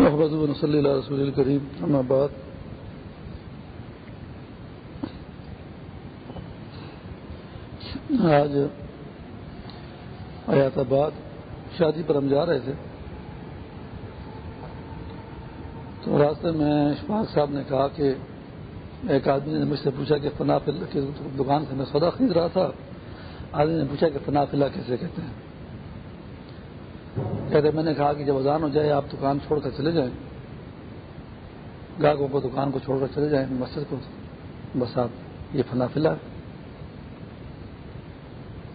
محمد صلی اللہ رسول الکریم اما بعد. آج آیات آباد شادی پر ہم جا رہے تھے۔ تو راستے میں اشفاق صاحب نے کہا کہ ایک آدمی نے مجھ سے پوچھا کہ فنا فل کی دکان سے میں سودا خرید رہا تھا۔ آدمی نے پوچھا کہ فنا فلا کیسے کہتے ہیں؟ کہتے میں نے کہا کہ جب اذان ہو جائے، آپ دکان چھوڑ کر چلے جائیں۔ گاہکوں کو دکان کو چھوڑ کر چلے جائیں، مسجد کو۔ بس آپ، یہ فنا فلا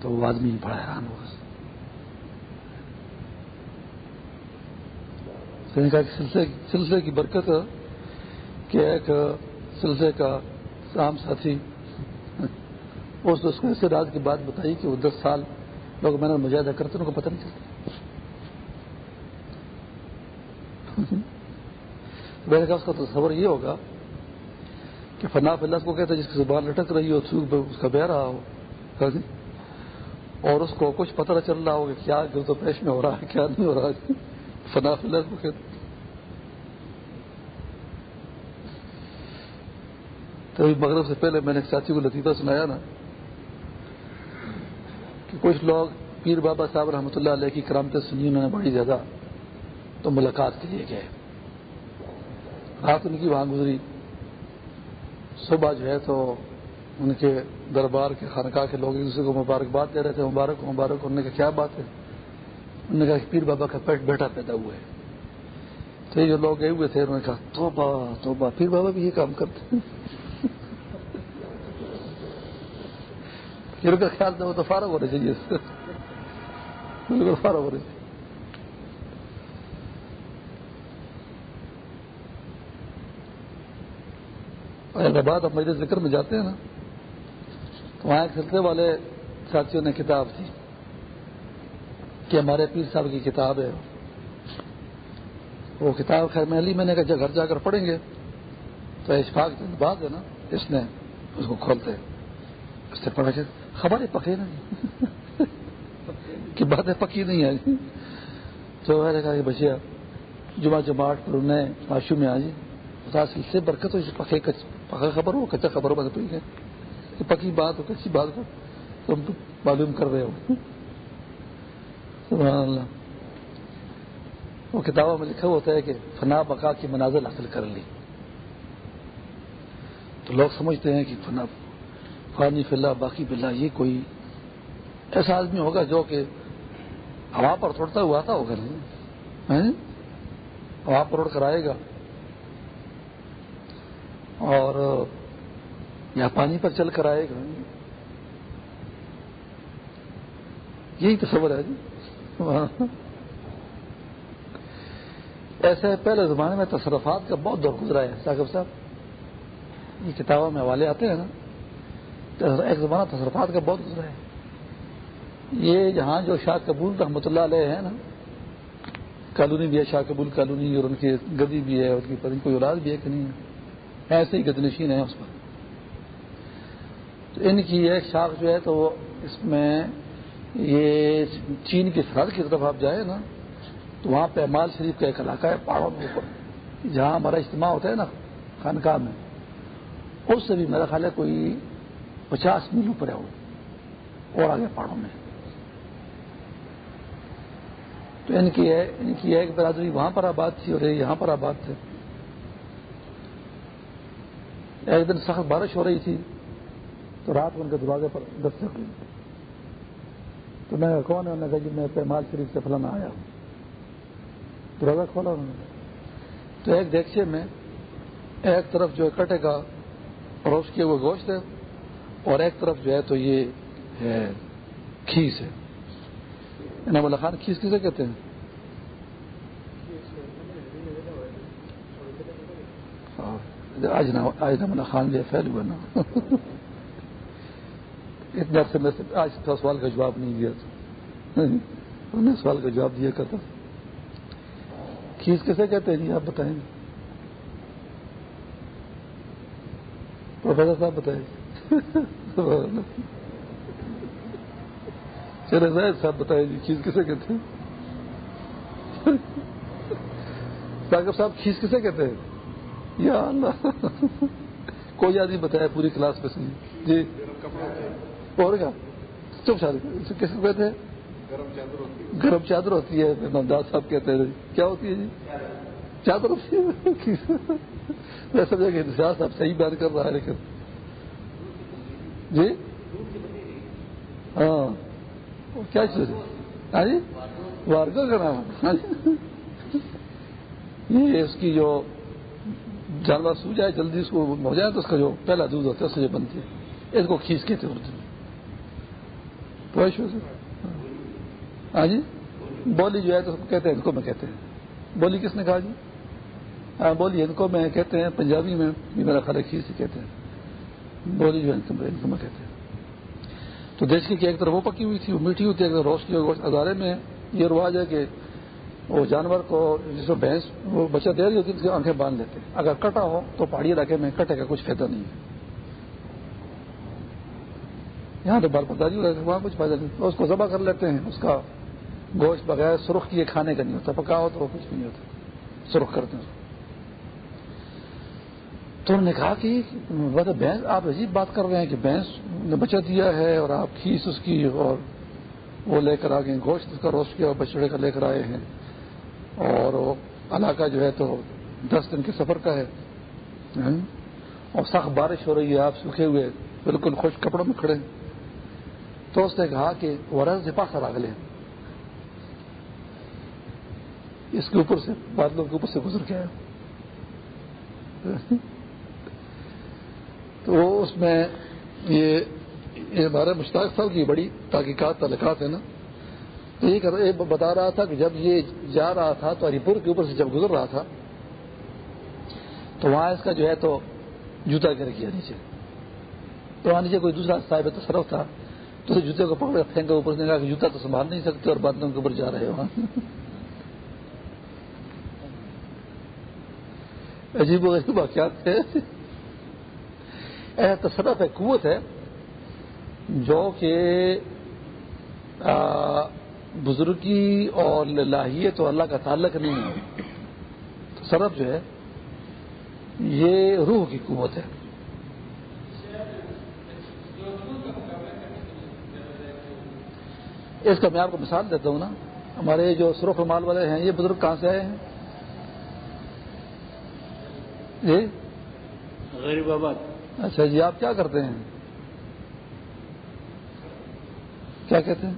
تو وہ آدمی بڑا حیران ہوا۔ کہا کہ سلسلے کی برکت کہ ایک سلسلے کا عام ساتھی اس کو اس سے راز کی بات بتائی کہ وہ دس سال لوگ میں نے مجاہدہ کرتے ان کو پتہ نہیں چلتا۔ میں نے کہا اس کا تصور یہ ہوگا کہ فنا فلس کو کہتے جس کی زبان لٹک رہی ہو اس کا بہ رہا ہو جی؟ اور اس کو کچھ پتہ چل رہا ہو کہ کیا گرد و پیش میں ہو رہا ہے، کیا نہیں ہو رہا ہے۔ فنا فلس کو کہتے تو مغرب سے پہلے میں نے ایک ساتھی کو لطیفہ سنایا نا کہ کچھ لوگ پیر بابا صاحب رحمۃ اللہ علیہ کی کرامتیں سنی، انہوں نے بڑی زیادہ تو ملاقات کے لیے گئے۔ رات ان کی وہاں گزری۔ صبح جو ہے تو ان کے دربار کے خانقاہ کے لوگ ایک دوسرے کو مبارکباد دے رہے تھے، مبارک مبارک انہوں نے کہا، کیا بات ہے؟ انہوں نے کہا کہ پیر بابا کا پیٹ بیٹا پیدا ہوا ہے۔ تو یہ جو لوگ گئے ہوئے تھے، انہوں نے کہا، توبہ توبہ۔ پیر بابا بھی یہ کام کرتے ان کا خیال تھا، وہ تو فارغ ہونے چاہیے۔ بالکل فارغ ہونے چاہیے۔ بعد ہم میرے ذکر میں جاتے ہیں نا، تو وہاں ایک سلسلے والے ساتھیوں نے کتاب تھی کہ ہمارے پیر صاحب کی کتاب ہے۔ وہ کتاب خیر محلی میں نے کہا گھر جا کر پڑھیں گے، تو اشفاق بات ہے نا، اس نے اس کو کھولتے اس سے پڑھا خبریں پکے نہیں جی۔ کہ باتیں پکی نہیں آئی۔ تو میں نے کہا کہ بچیا جمعہ جماعت پر انہیں معاشو میں آ جی سے برکت ہو پکے پکا خبر ہو کچا خبر ہو پہ کہ پکی بات ہو کچی بات ہو تم تو معلوم کر رہے ہو سبحان اللہ۔ وہ کتابوں میں لکھا ہوتا ہے کہ فنا بقا کی منازل حاصل کر لی۔ تو لوگ سمجھتے ہیں کہ فنا، فانی فلّہ باقی بلّہ یہ کوئی ایسا آدمی ہوگا جو کہ ہوا پر توڑتا ہوا آتا ہوگا نہیں؟ ہوا پر اڑ کر آئے گا۔ اور یا پانی پر چل کر آئے گا۔ یہی تصور ہے جی۔ ایسے پہلے زمانے میں تصرفات کا بہت دور گزرا ہے، ثاقب صاحب۔ یہ کتابوں میں حوالے آتے ہیں نا۔ ایک زمانہ تصرفات کا بہت گزرا ہے۔ یہ جہاں جو شاہ قبول رحمۃ اللہ علیہ ہے نا کالونی بھی ہے، شاہ قبول کالونی اور ان کی گدی بھی ہے، ان کی پتنی، کوئی اولاد بھی ہے کہ نہیں ہے؟ ایسے ہی گدنشین ہے اس پر۔ تو ان کی ایک شاخ جو ہے تو وہ اس میں یہ چین کی سرحد کی طرف آپ جائیں نا، تو وہاں پہ شریف کا ایک علاقہ ہے پہاڑوں کے اوپر، جہاں ہمارا اجتماع ہوتا ہے نا خانقاہ میں۔ اس سے بھی میرا خیال ہے کوئی پچاس میل اوپر ہے وہ، اور آگے پہاڑوں میں۔ تو ان کی ہے ان کی ایک برادری وہاں پر آباد تھی اور یہاں پر آباد تھے۔ ایک دن سخت بارش ہو رہی تھی، تو رات ان کے دروازے پر دستک ہوئی تو میں کون ہے؟ انہوں نے کہا کہ میں پیمال شریف سے فلانا آیا ہوں۔ دروازہ کھولا انہوں نے۔ تو ایک دیکچے میں ایک طرف جو کٹے کا پروش کیے ہوئے گوشت ہے، اور ایک طرف جو ہے تو یہ ہے کھیس ہے۔ انعام اللہ خان، کھیس کسے کہتے ہیں؟ آج نام اللہ خان جو پھیل ہوا نا. اتنے عرصے میں آج سوال کا جواب نہیں دیا تھا. انہوں نے سوال کا جواب دیا کرتا کھیس کیسے کہتے ہیں؟ جی آپ بتائیں پروفیسر صاحب بتائیں چلے، زید صاحب بتائیں جی چیز کسے کہتے ہیں؟ ثاقب صاحب کھیس کسے کہتے ہیں؟ یا اللہ کوئی آدمی بتایا، پوری کلاس میں سے جی۔ اور کیا؟ چپ شادی جی، کس کو کہتے ہیں؟ گرم چادر ہوتی ہے۔ نمداز صاحب کہتے ہیں۔ کیا ہوتی ہے جی؟ چادر ہوتی ہے۔ میں سمجھا کہ انتظار صاحب صحیح بیان کر رہا ہے، لیکن۔ جی؟ ہاں۔ کیا چیز ہے؟ ہاں جی؟ وارگو کا نام ہاں جی۔ یہ اس کی جو جانور سو جائے، جلدی اس کو ہو جائے تو اس کا جو پہلا دودھ ہوتا ہے، اس سے جو بنتی ہے۔ اس کو کھینچ کے تھے اردو ہاں جی؟ بولی جو ہے تو کہتے ہیں ان کو میں کہتے ہیں۔ بولی کس نے کہا جی؟ ہاں بولی ان کو میں کہتے ہیں، پنجابی میں بھی میرا خیال کھیر سے کہتے ہیں۔ بولی جو ہے، ان کو میں کہتے ہیں۔ تو دیش کی ایک طرف وہ پکی ہوئی تھی، وہ میٹھی ہوئی تھی اگر روشنی ادارے میں یہ رواج ہے کہ وہ جانور کو جس کو بھینس، وہ بچہ دے رہی ہوتی ہے اس کی آنکھیں باندھ لیتے ہیں۔ اگر کٹا ہو تو پہاڑی علاقے میں کٹے کا کچھ فائدہ نہیں ہے۔ یہاں تو بال پتاری وہاں کچھ فائدہ نہیں۔ اس کو ذبح کر لیتے ہیں، اس کا گوشت بغیر سرخ کیے کھانے کا نہیں ہوتا پکا ہو تو وہ کچھ نہیں ہوتا۔ سرخ کرتے ہیں تو انہوں نے کہا کہ بھینس، آپ عجیب بات کر رہے ہیں کہ بھینس نے بچہ دیا ہے اور آپ کھیس اس کی اور وہ لے کر آ گئے، گوشت اس کا روسٹ کیا اور بچڑے کا لے کر آئے ہیں۔ اور وہ علاقہ جو ہے تو دس دن کے سفر کا ہے۔ ہاں؟ اور سخت بارش ہو رہی ہے، آپ سوکھے ہوئے، بالکل خوش کپڑوں میں کھڑے۔ تو اس نے کہا کہ ورز دفاع کرا گلے اس کے اوپر سے، بادلوں کے اوپر سے گزر گیا۔ تو اس میں یہ ہمارے مشتاق صاحب کی بڑی تحقیقات، تعلقات ہیں نا۔ تو یہ بتا رہا تھا کہ جب یہ جا رہا تھا تو ہری پور کے اوپر سے جب گزر رہا تھا، تو وہاں اس کا جو ہے تو جوتا گر کیا نیچے۔ تو وہاں نیچے کوئی دوسرا صاحب تصرف تھا، تو جوتے کو پکڑ پھینکا، اوپر سے کہا کہ جوتا تو سنبھال نہیں سکتے اور بادلوں کے اوپر جا رہے وہاں عجیب و غریب واقعات ایسا تصرف ہے، قوت ہے، جو کہ بزرگی اور لاہیت اور اللہ کا تعلق نہیں ہے۔ تصرف جو ہے یہ روح کی قوت ہے۔ اس کا میں آپ کو مثال دیتا ہوں نا۔ ہمارے جو سرخ مال والے ہیں یہ بزرگ کہاں سے آئے ہیں؟ جی؟ غریب آباد۔ اچھا جی آپ کیا کرتے ہیں؟ کیا کہتے ہیں؟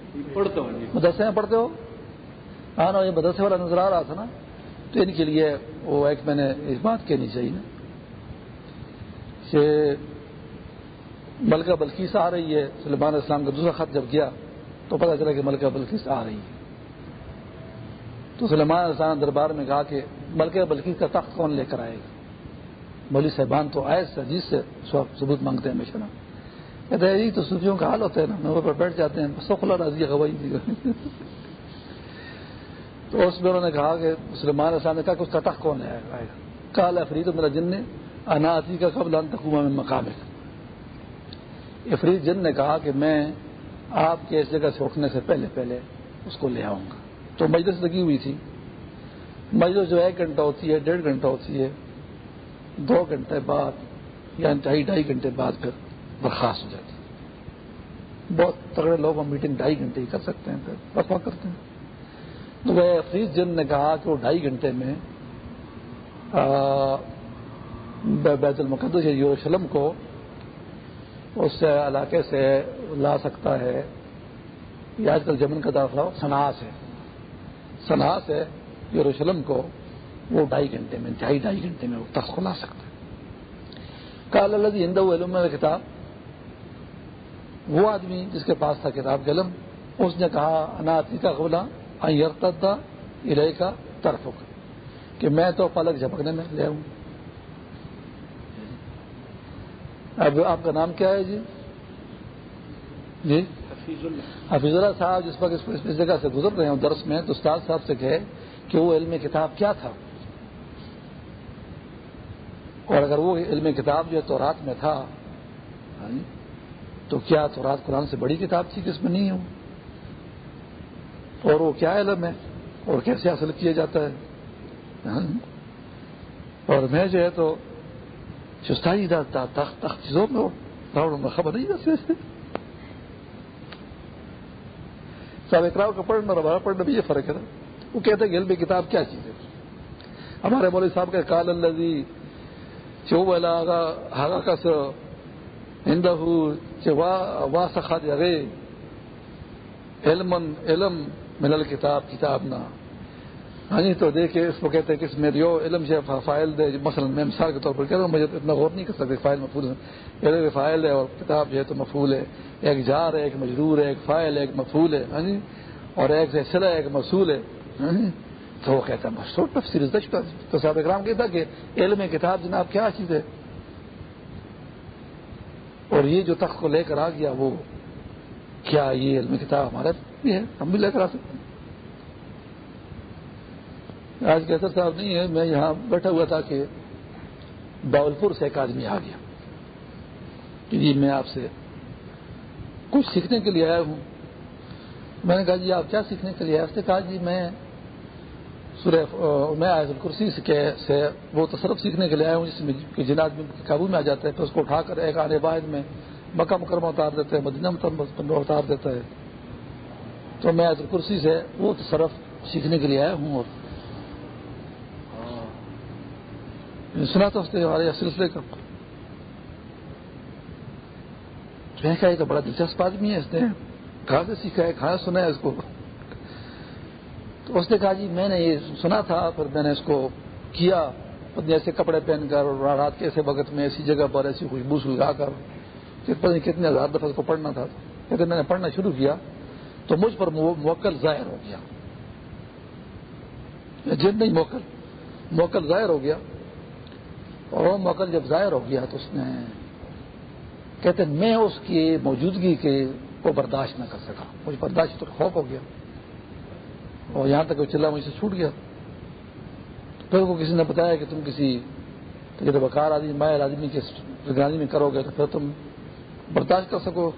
ہوں جی۔ مدرسے میں پڑھتے ہو؟ ہاں نا یہ مدرسے والا نظر آ رہا تھا نا۔ تو ان کے لیے وہ ایک میں نے اس بات کہنی چاہیے نا۔ کہ ملکہ بلکیس آ رہی ہے سلمان اسلام کا دوسرا خط جب گیا تو پتا چلا کہ ملکہ بلکیس آ رہی ہے۔ تو سلمان اسلام دربار میں کہا کہ ملکہ بلکیس کا تخت کون لے کر آئے گا؟ مولی صاحبان تو آئے جس سے ثبوت مانگتے ہیں ہمیشہ نا۔ کہتے ہیں جی تو صوفیوں کا حال ہوتا ہے نا نوبر پر بیٹھ جاتے ہیں سخلا راضی گواہی دی تو اس میں انہوں نے کہا کہ سلمان اسلام نے کہا کہ اس کا تخت کون آئے گا کال افرید میرا جن نے اناتی کا قبل تقوما میں مقام ہے افرید جن نے کہا کہ میں آپ کے اس جگہ سے اٹھنے سے پہلے پہلے اس کو لے آؤں گا۔ تو مجلس لگی ہوئی تھی۔ مجلس جو ایک گھنٹہ ہوتی ہے، ڈیڑھ گھنٹہ ہوتی ہے۔ دو گھنٹے بعد یا ڈھائی ڈھائی گھنٹے بعد پھر برخاست ہو جاتی بہت تگڑے لوگ ہم میٹنگ ڈھائی گھنٹے ہی کر سکتے ہیں، پھر رفا کرتے ہیں۔ تو وہ افریز جن نے کہا کہ وہ ڈھائی گھنٹے میں بیت المقدس یا یوروشلم کو اس علاقے سے لا سکتا ہے۔ یہ آج کل جمن کا داخلہ سنا سے سنا سے یوروشلم کو وہ ڈھائی گھنٹے میں، ڈھائی ڈھائی گھنٹے میں وہ تخت کو لا سکتا ہے۔ کال اللہ ہند علم کتاب وہ آدمی جس کے پاس تھا کتاب کے اس نے کہا اناتی کا قبلہ کا طرف کہ میں تو پلک جھپکنے میں لے ہوں اب آپ کا نام کیا ہے جی؟ جی؟ حفیظ اللہ صاحب، جس وقت اس جگہ سے گزر رہے ہیں درس میں، تو استاد صاحب سے کہے کہ وہ علم کتاب کیا تھا؟ اور اگر وہ علم کتاب جو ہے تو رات میں تھا تو کیا تو رات قرآن سے بڑی کتاب تھی کہ اس میں نہیں ہوں؟ اور وہ کیا علم ہے؟ اور کیسے حاصل کیا جاتا ہے؟ ہاں۔ اور میں جو ہے تو چستائی تخت تخت چیزوں میں راؤنڈ میں خبر نہیں جیسے صاحب اکراؤ کا پڑھنا اور ہمارا پڑھنا بھی یہ فرق ہے نا۔ وہ کہتے ہیں کہ علم کتاب کیا چیز ہے؟ ہمارے مولوی صاحب کا کال اللہ جی چو ہاگا کس ہندہ وا سخا دے علم علم ملل کتاب کتاب نہ یعنی ہاں تو دیکھے اس کو کہتے ہیں کہ اس میں جو علم سے فائل دے مثلا میں مثال کے طور پر کہتا ہوں، مجھے اتنا غور نہیں کر سکتے فائل مفول ہے۔ فائل ہے اور کتاب جو ہے تو مفول ہے۔ ایک جار ہے، ایک مجرور ہے، ایک فائل ہے، ایک مفول ہے ہاں جی اور ایک سلسلہ ہے ایک مصول ہے یعنی۔ تو وہ کہتا ہے، مشہور تفصیل تو صاحب اکرام کہتا کہ علم کتاب جناب کیا چیز ہے؟ اور یہ جو تخت کو لے کر آ گیا وہ کیا یہ علم کتاب ہمارا بھی ہے؟ ہم بھی لے کر آ سکتے ہیں۔ آج کیسر صاحب نہیں ہے، میں یہاں بیٹھا ہوا تھا کہ باولپور سے ایک آدمی آ گیا۔ کہ جی میں آپ سے کچھ سیکھنے کے لیے آیا ہوں۔ میں نے کہا جی آپ کیا سیکھنے کے لیے آئے؟ اس نے کہا جی میں سورہ میں کرسی سے وہ تصرف سیکھنے کے لیے آیا ہوں جس میں جن آدمی قابو میں آ جاتا ہے پھر اس کو اٹھا کر ایک آنے واحد میں مکہ مکرمہ اتار دیتا ہے مدینہ مکرمہ اتار دیتا ہے۔ تو میں آئے کرسی سے وہ تصرف سیکھنے کے لیے آیا ہوں اور سنا تھا اس نے ہمارے سلسلے کا۔ کہا یہ تو بڑا دلچسپ آدمی ہے اس نے کہاں سے سیکھا ہے کہاں سنا ہے اس کو؟ تو اس نے کہا جی میں نے یہ سنا تھا، پھر میں نے اس کو کیا ایسے کپڑے پہن کر رات کے ایسے وقت میں ایسی جگہ پر ایسی خوشبو سلگا کر پتہ نہیں کتنے ہزار دفعہ کو پڑھنا تھا لیکن میں نے پڑھنا شروع کیا تو مجھ پر موکل ظاہر ہو گیا۔ جن نہیں موکل موکل ظاہر ہو گیا۔ اور وہ موکل جب ظاہر ہو گیا تو اس نے کہتے میں اس کی موجودگی کے کو برداشت نہ کر سکا۔ مجھے برداشت تو خوف ہو گیا۔ اور یہاں تک وہ چلا مجھ سے چھوٹ گیا۔ پھر کو کسی نے بتایا کہ تم کسی بکار آدمی مائر آدمی کے نگرانی میں کرو گے تو پھر تم برداشت کر سکو۔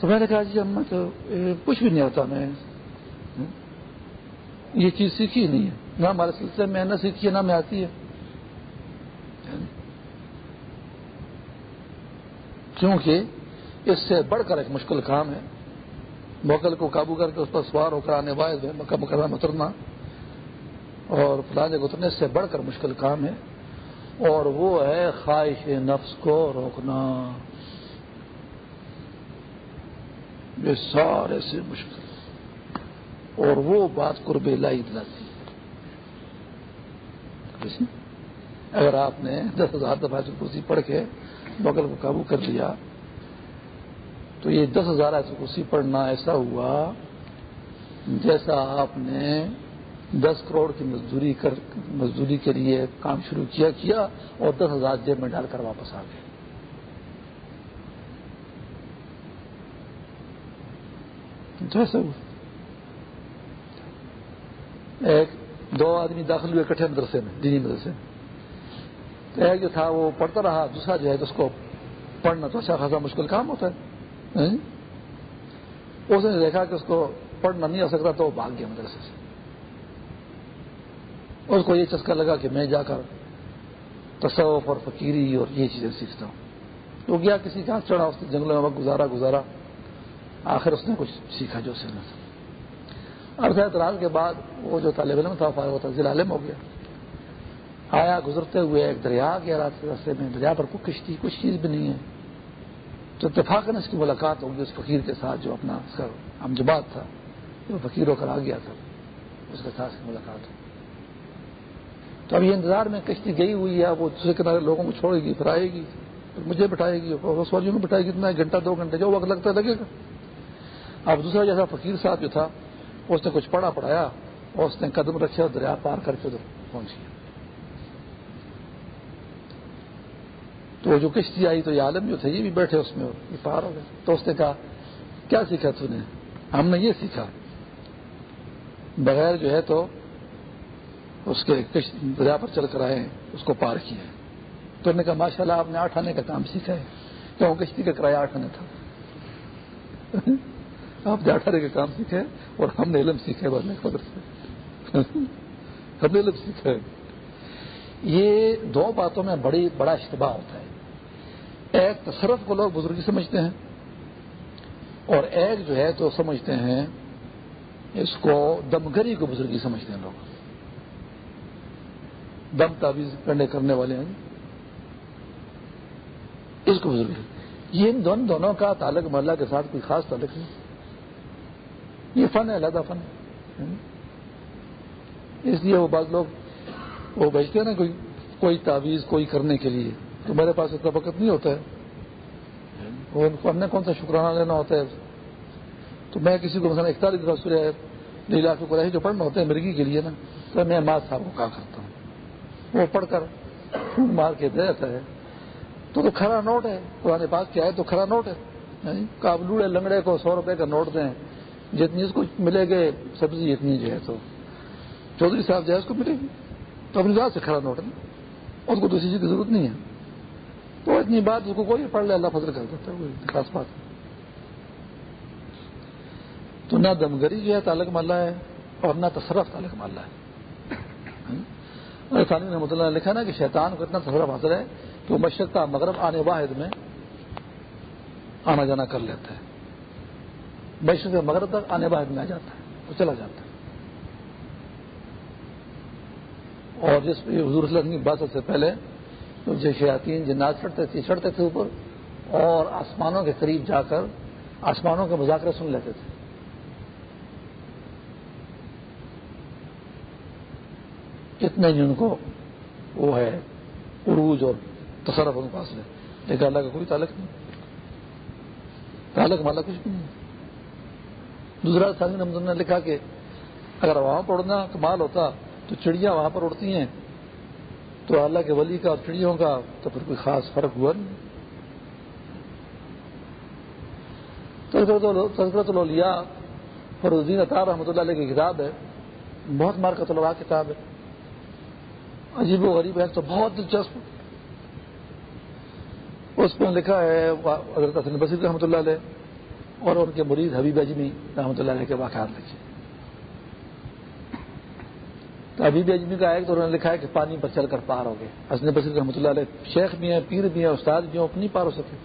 تو میں نے کہا جی ہم تو کچھ بھی نہیں آتا میں یہ چیز سیکھی نہیں ہے۔ نہ ہمارے سلسلے میں نہ سیکھی ہے، نہ میں آتی ہے۔ یعنی، کیونکہ اس سے بڑھ کر ایک مشکل کام ہے۔ موکل کو قابو کر کے اس پر سوار ہو کر آنے واحد ہے مکہ مکرمہ اترنا۔ اور فلاں اترنے سے بڑھ کر مشکل کام ہے۔ اور وہ ہے خواہش نفس کو روکنا۔ یہ سارے سے مشکل۔ اور وہ بات قرب لائی دلاتی اگر آپ نے دس ہزار دفعہ کرسی پڑھ کے بغل کو قابو کر لیا تو یہ دس ہزار ایسے کرسی پڑھنا ایسا ہوا جیسا آپ نے دس کروڑ کی مزدوری کر مزدوری کے لیے کام شروع کیا کیا اور دس ہزار جیب میں ڈال کر واپس آ گئے۔ جیسا ہوا۔ ایک دو آدمی داخل ہوئے کٹھے مدرسے میں، دینی مدرسے میں۔ تو ایک جو تھا وہ پڑھتا رہا، دوسرا جو ہے اس کو پڑھنا تو اچھا خاصا مشکل کام ہوتا ہے۔ اس نے دیکھا کہ اس کو پڑھنا نہیں آ سکتا تو وہ بھاگ گیا مدرسے سے۔ اس کو یہ چسکا لگا کہ میں جا کر تصوف اور فقیری اور یہ چیزیں سیکھتا ہوں۔ تو گیا کسی کا چڑھا، اس نے جنگلوں میں وقت گزارا گزارا۔ آخر اس نے کچھ سیکھا جو سیکھنا تھا عرض اعتراض کے بعد وہ جو طالب علم تھا، فارغ ہوتا، ضلع عالم ہو گیا۔ آیا، گزرتے ہوئے ایک دریا گیا راستے میں، دریا پر کچھ کشتی، کچھ چیز بھی نہیں ہے۔ تو اتفاق اس کی ملاقات ہوگی، اس فقیر کے ساتھ جو اپنا اس کا امجباد تھا، وہ فقیر ہو کر آ گیا تھا، اس کے ساتھ ملاقات ہو تو اب یہ انتظار میں کشتی گئی ہوئی ہے وہ دوسرے کنارے لوگوں کو چھوڑے گی پھر آئے گی، پھر مجھے بٹھائے گی سواریوں میں بٹھائے گی، اتنا ایک گھنٹہ، دو گھنٹے، جو وقت لگتا لگے گا۔ اب دوسرا جیسا فقیر صاحب جو تھا، اس نے کچھ پڑھا پڑھایا، اور اس نے قدم رکھے اور دریا پار کر کے ادھر پہنچ گیا۔ تو جو کشتی آئی تو یہ عالم جو تھے، یہ بھی بیٹھے اس میں یہ پار ہو گئے۔ تو اس نے کہا، کیا سیکھا تو نے؟ ہم نے یہ سیکھا۔ بغیر جو ہے تو اس کے دریا پر چل کر آئے، اس کو پار کیا تو نے کہا ماشاء اللہ آپ نے آٹھ آنے کا کام سیکھا ہے۔ کیوں؟ کشتی کا کرایہ آٹھ آنے تھا۔ آپ نے آٹھ آنے کا کام سیکھے اور ہم نے علم سیکھے بڑھنے قدر سے۔ ہم نے علم سیکھا ہے۔ یہ دو باتوں میں بڑی، بڑا اشتباہ ہوتا ہے۔ ایک تصرف کو لوگ بزرگی سمجھتے ہیں اور ایک جو ہے تو سمجھتے ہیں اس کو دمگری کو بزرگی سمجھتے ہیں لوگ۔ دم تعویذ کرنے کرنے والے ہیں۔ اس کو بزرگی یہ ان دونوں دونوں کا تعلق محلہ کے ساتھ کوئی خاص تعلق نہیں۔ یہ فن ہے، علیحدہ فن ہے۔ اس لیے وہ بعض لوگ وہ بھیجتے ہیں نا کوئی کوئی تعویذ کوئی کرنے کے لیے۔ تو میرے پاس اتنا وقت نہیں ہوتا ہے۔ وہ ان کو ہم نے کون سا شکرانہ لینا ہوتا ہے؟ تو میں کسی کو مثلا اختاری طرح سوریا لیلا کو جو پڑھنا ہوتا ہے مرغی کے لیے نا، تو میں ماں صاحب کو کہا کرتا ہوں۔ وہ پڑھ کر مار کے دے دیتا ہے۔ تو تو کھڑا نوٹ ہے، قرآن پاک کیا ہے تو کھڑا نوٹ ہے۔ یعنی کابلوڑے لنگڑے کو سو روپے کا نوٹ دیں۔ جتنی اس کو ملے گے، سبزی اتنی جو ہے تو چودھری صاحب جو ہے اس کو ملے گی۔ تو اپنی ذات سے کھڑا نوٹ ہے۔ اس کو دوسری چیز کی ضرورت نہیں ہے۔ تو اتنی بات اس کو کوئی پڑھ لے، اللہ فضل کر دیتا ہے خاص بات تو نہ دمگری جو ہے تعلق ماللہ ہے اور نہ تصرف تعلق ماللہ ہے۔ ثانی رحمۃ اللہ نے لکھا نا کہ شیطان کو اتنا تصرف حاصل ہے کہ وہ مشرق مغرب آنے واحد میں آنا جانا کر لیتا ہے۔ مشرق مغرب تک آنے واحد میں آ جاتا ہے، وہ چلا جاتا ہے۔ اور جس حضور صلی اللہ علیہ وسلم کی بات سے پہلے جو شیاطین جنات چڑھتے تھے چڑھتے تھے اوپر اور آسمانوں کے قریب جا کر آسمانوں کے مذاکرے سن لیتے تھے۔ کتنے جن کو وہ ہے، عروج اور تصرف ان پاس ہے۔ لیکن اللہ کا کوئی تعلق نہیں۔ تعلق والا کچھ بھی نہیں۔ دوسرا سانی نمبر نے لکھا کہ اگر وہاں پر اڑنا کمال ہوتا تو چڑیاں وہاں پر اڑتی ہیں۔ تو اللہ کے ولی کا اور چڑیوں کا تو پھر کوئی خاص فرق ہوا نہیں۔ تذکرت الولیا فروز الدین رحمۃ اللہ علیہ کی کتاب ہے۔ بہت مار کا کتاب ہے۔ عجیب و غریب ہے تو بہت دلچسپ۔ اس میں لکھا ہے حضرت حسن بصیر رحمۃ اللہ علیہ اور ان کے مریض حبیب اجمی رحمۃ اللہ علیہ کے واقعات لکھے۔ تو حبیب اجمی کا ایک تو انہوں نے لکھا ہے کہ پانی پر چل کر پار ہو گئے۔ حسن بصیر رحمۃ اللہ علیہ، شیخ بھی ہیں، پیر بھی ہیں، استاد بھی ہیں اپنی پار ہو سکے۔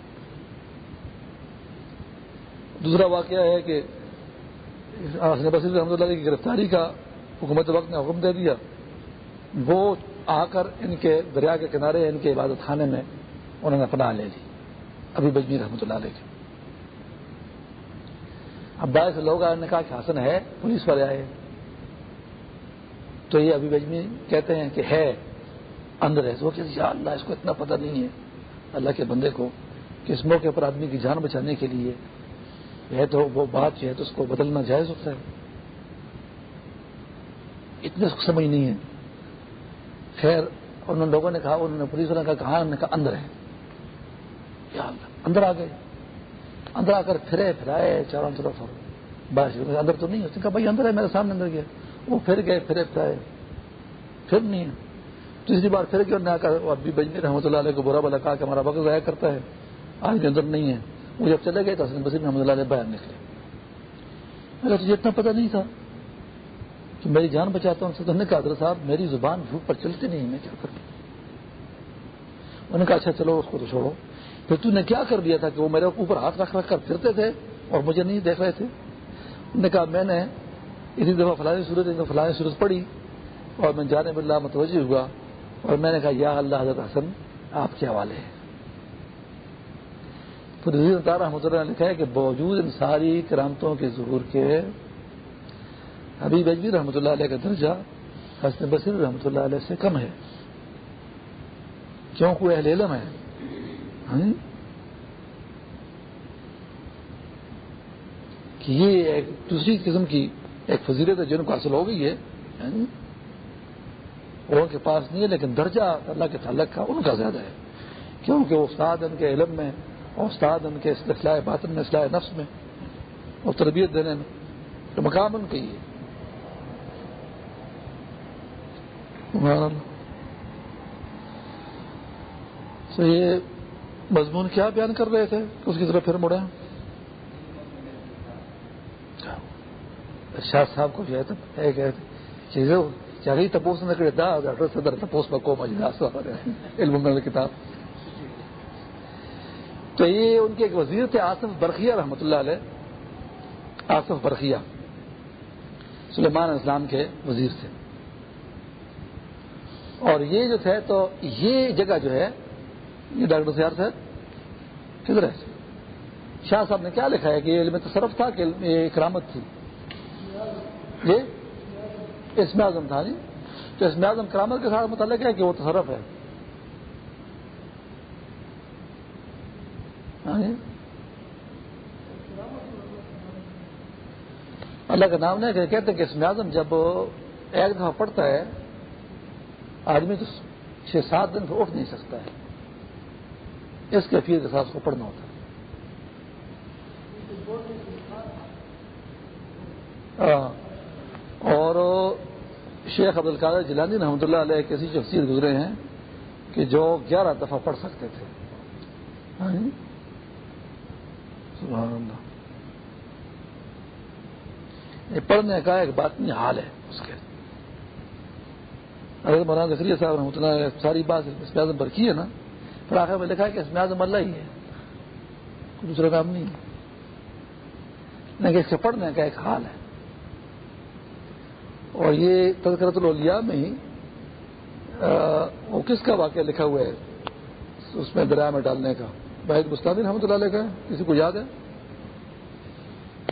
دوسرا واقعہ ہے کہ حسن بصیر رحمۃ اللہ علیہ کی گرفتاری کا حکومت وقت نے حکم دے دیا۔ وہ آ کر ان کے دریا کے کنارے، ان کے عبادت خانے میں انہوں نے پناہ لے لی۔ ابھی بجمی رحمۃ اللہ علیہ۔ کے اب باعث لوگ نے کہا کہ حسن ہے، پولیس والے آئے تو یہ ابھی بجمی کہتے ہیں کہ ہے، اندر ہے۔ وہ یا اللہ، اس کو اتنا پتہ نہیں ہے۔ اللہ کے بندے کو کہ اس موقع پر آدمی کی جان بچانے کے لیے ہے تو وہ بات جو ہے تو اس کو بدلنا جائز ہوتا ہے۔ اتنے سمجھ نہیں ہے۔ خیر ان لوگوں نے کہا، انہوں نے پولیس والوں نے کہا، انہوں نے کہا، اندر ہے۔ یا اللہ، اندر آ گئے۔ اندر آ کر پھرے، پھرائے چاروں طرف بس اندر تو نہیں اس نے کہا، بھائی، اندر ہے، میرے سامنے اندر گیا۔ وہ پھر گئے پھرے پھرائے پھر نہیں تیسری بار پھر گئے انہوں نے کہا ابھی بجمی رحمۃ اللہ علیہ کو برا بلا کہا کہ ہمارا وقت ضائع کرتا ہے۔ آج بھی اندر نہیں ہے۔ وہ جب چلے گئے تو حسن بصیر رحمۃ اللہ علیہ باہر نکلے۔ میرا تجھے اتنا پتہ نہیں تھا کہ میری جان بچاتا ہوں؟ تو نے کہا، حضرت صاحب، میری زبان جھوٹ پر چلتی نہیں میں کیا کروں؟ انہوں نے کہا اچھا چلو، اس کو تو چھوڑو۔ پھر تو نے کیا کر دیا تھا کہ وہ میرے اوپر ہاتھ رکھ رکھ کر پھرتے تھے اور مجھے نہیں دیکھ رہے تھے؟ انہوں نے کہا، میں نے اسی دفعہ فلانی صورت، ایک فلانی صورت پڑھی اور میں جانے اللہ متوجہ ہوا اور میں نے کہا، یا اللہ، حضرت حسن، آپ کے حوالے ہیں. تو رضی رحمۃ اللہ نے لکھا ہے کہ باوجود ان ساری کرامتوں کے ظہور کے حبیب اجبی رحمۃ اللہ علیہ کا درجہ حسن بصیر رحمۃ اللہ علیہ سے کم ہے۔ کیونکہ اہل علم ہے؟ ہاں؟ کہ یہ ایک دوسری قسم کی ایک فضیلت ہے جن کو حاصل ہو گئی ہے یعنی ہاں؟ ان کے پاس نہیں ہے، لیکن درجہ اللہ کے تعلق کا ان کا زیادہ ہے۔ کیونکہ وہ استاد ان کے علم میں اور استاد ان کے اصلاح باطن میں اصلاح نفس میں اور تربیت دینے میں، تو مقام ان کا ہی ہے۔ تو یہ مضمون کیا بیان کر رہے تھے؟ اس کی طرف پھر مڑے شاہ صاحب کو جو ہے چیزیں چاہیے تپوس نے کرے، دا ڈاکٹر صدر تپوس میں کو مجھے علم کتاب۔ تو یہ ان کے ایک وزیر تھے، آصف برقیہ رحمۃ اللہ علیہ۔ آصف برقیہ، سلیمان اسلام کے وزیر تھے۔ اور یہ جو تھے تو یہ جگہ جو ہے، یہ ڈاکٹر سیار صاحب کدھر ہے؟ شاہ صاحب نے کیا لکھا ہے کہ علم تصرف تھا، کہ کرامت تھی۔ جی اسم اعظم تھا جی۔ تو اسم اعظم کرامت کے ساتھ متعلق ہے کہ وہ تصرف ہے؟ ہاں جی۔ اللہ کا نام نہیں کہتے کہ اسم اعظم جب ایک دفعہ پڑتا ہے، آدمی تو چھ سات دن سے اٹھ نہیں سکتا ہے۔ اس کے کیفیت کے ساتھ اس کو پڑھنا ہوتا ہے۔ ہاں۔ اور شیخ عبد القادر جیلانی رحمۃ اللہ علیہ ایک ایسی شخصیت گزرے ہیں کہ جو گیارہ دفعہ پڑھ سکتے تھے۔ ہاں جی؟ سبحان اللہ۔ یہ پڑھنے کا ایک بات نہیں حال ہے اس کے۔ اگر مولانا ذکریہ صاحب رحمۃ اللہ ساری بات اس میں اعظم پر کی ہے نا، پھر آخر میں لکھا ہے کہ اس میں اعظم اللہ ہی ہے۔ کوئی دوسرا کام نہیں ہے۔ لیکن اس کے پڑھنے کا ایک حال ہے۔ اور یہ تذکرت الاولیاء میں ہی وہ کس کا واقعہ لکھا ہوا ہے؟ اس میں دریا میں ڈالنے کا۔ باہر گستانی رحمۃ اللہ علیہ کا کسی کو یاد ہے؟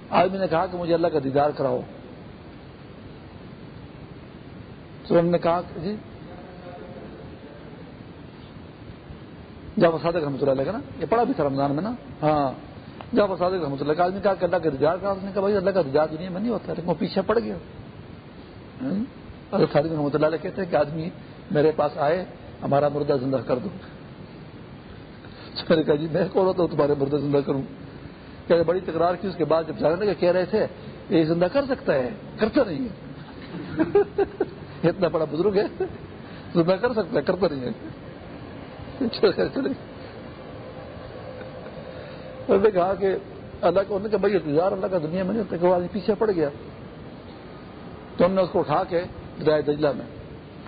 آدمی نے کہا کہ مجھے اللہ کا دیدار کراؤ۔ تو انہوں نے کہا کہ جی؟ جب صادق رحمۃ اللہ علیہ کا نا؟ یہ پڑھا بھی تھا رمضان میں نا؟ ہاں۔ جب صادق رحمۃ اللہ کا۔ آدمی کہا کہ اللہ کا دیدار کرا اس نے کہا بھائی اللہ کا دیدار دنیا میں نہیں ہوتا لیکن وہ پیچھے پڑ گیا۔ صادق رحمۃ اللہ علیہ کہتے ہیں کہ آدمی میرے پاس آئے، ہمارا مردہ زندہ کر دو۔ میں نے کہا جی میں کون ہوتا ہوں تمہارے مردہ زندہ کروں؟ کہ بڑی تکرار کی اس کے بعد جب جاننے کا کہہ رہے تھے، یہ زندہ کر سکتا ہے؟ کرتا نہیں ہے۔ اتنا بڑا بزرگ ہے، زندہ کر سکتا ہے، کرتا نہیں ہے۔ نے کہا کہ اللہ کو بھائی انتظار اللہ کا دنیا میں نہیں ہوتا کہ وہ آدمی پیچھے پڑ گیا۔ تو ہم نے اس کو اٹھا کے دریا دجلہ میں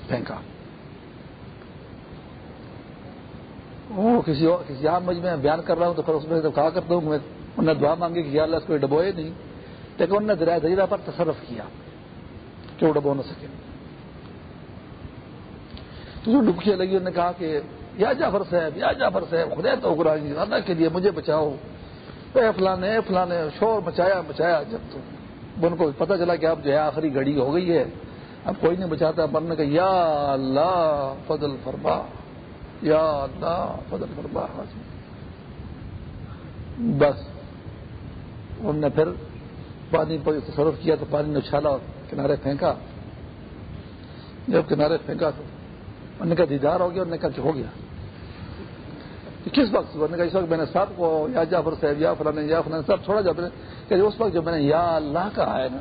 پھینکا۔ وہ کسی اور کسی عام مجھ میں بیان کر رہا ہوں تو پھر اس میں کہا کرتا ہوں میں انہوں نے دعا مانگی کہ اللہ اس کو ڈبوئے نہیں۔ لیکن انہوں نے دریا دجلہ پر تصرف کیا کہ وہ ڈبو نہ سکے۔ تو جو ڈبکیاں لگی انہوں نے کہا کہ یا جعفر صاحب، یا جعفر صاحب خدا تو اللہ کے لیے مجھے بچاؤ۔ اے فلانے اے فلانے، شور مچایا مچایا جب تو۔ ان کو پتہ چلا کہ اب جو ہے آخری گھڑی ہو گئی ہے۔ اب کوئی نہیں بچاتا۔ مرنے کا یا اللہ، فضل فرما۔ یا اللہ، فضل فرما۔ بس۔ انہوں نے پھر پانی پر تصرف کیا تو پانی نے اچھالا اور کنارے پھینکا۔ جب کنارے پھینکا تو انہوں نے کہا دیدار ہو گیا، انہوں نے کہا کہ ہو گیا۔ کس وقت نے کہا، اس وقت میں نے سب کو یا جعفر صاحب یا فلاں یا فلاں سب چھوڑا جبکہ اس وقت جب میں نے یا اللہ کہا ہے نا،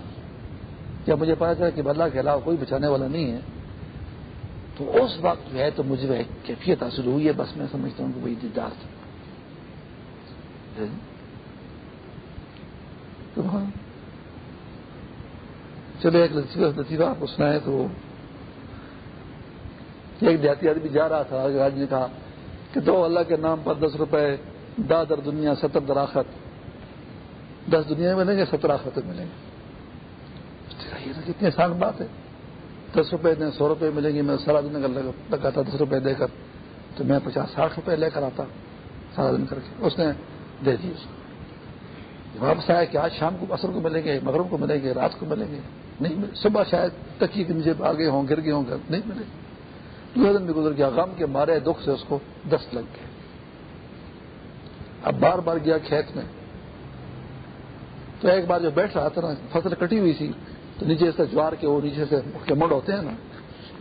جب مجھے پتا چلا کہ اللہ کے علاوہ کوئی بچانے والا نہیں ہے، تو اس وقت جو ہے تو مجھے ایک کیفیت حاصل ہوئی ہے، بس میں سمجھتا ہوں کہ وہی دیدار تھا۔ چلے ایک لطیفہ آپ کو سنائے تو، ایک دیہاتی آدمی جا رہا تھا آج نے کہا کہ دو اللہ کے نام پر دس روپے دادر دنیا، ستر دراخت دس دنیا میں ملیں گے، ستر آخرت ملیں گے۔ یہ کتنی آسان بات ہے۔ دس روپے دیں، سو روپے ملیں گے۔ میں سارا دن لگا تھا دس روپے دے کر، تو میں پچاس، ساٹھ روپے لے کر آتا، سارا دن کر کے۔ اس نے دے دی اس کو۔ واپس آیا کہ آج شام کو اصل کو ملیں گے، مغرب کو ملیں گے، رات کو ملیں گے۔ نہیں صبح شاید تکی کے نیچے آگے ہوں، گر گئے ہوں گے نہیں ملے۔ دو دن بھی گزر گیا، غم کے مارے، دکھ سے اس کو دست لگ گئے اب بار بار گیا کھیت میں۔ تو ایک بار جو بیٹھ رہا تھا نا، فصل کٹی ہوئی تھی، تو نیچے سے جوار کے وہ نیچے سے مڑ ہوتے ہیں نا۔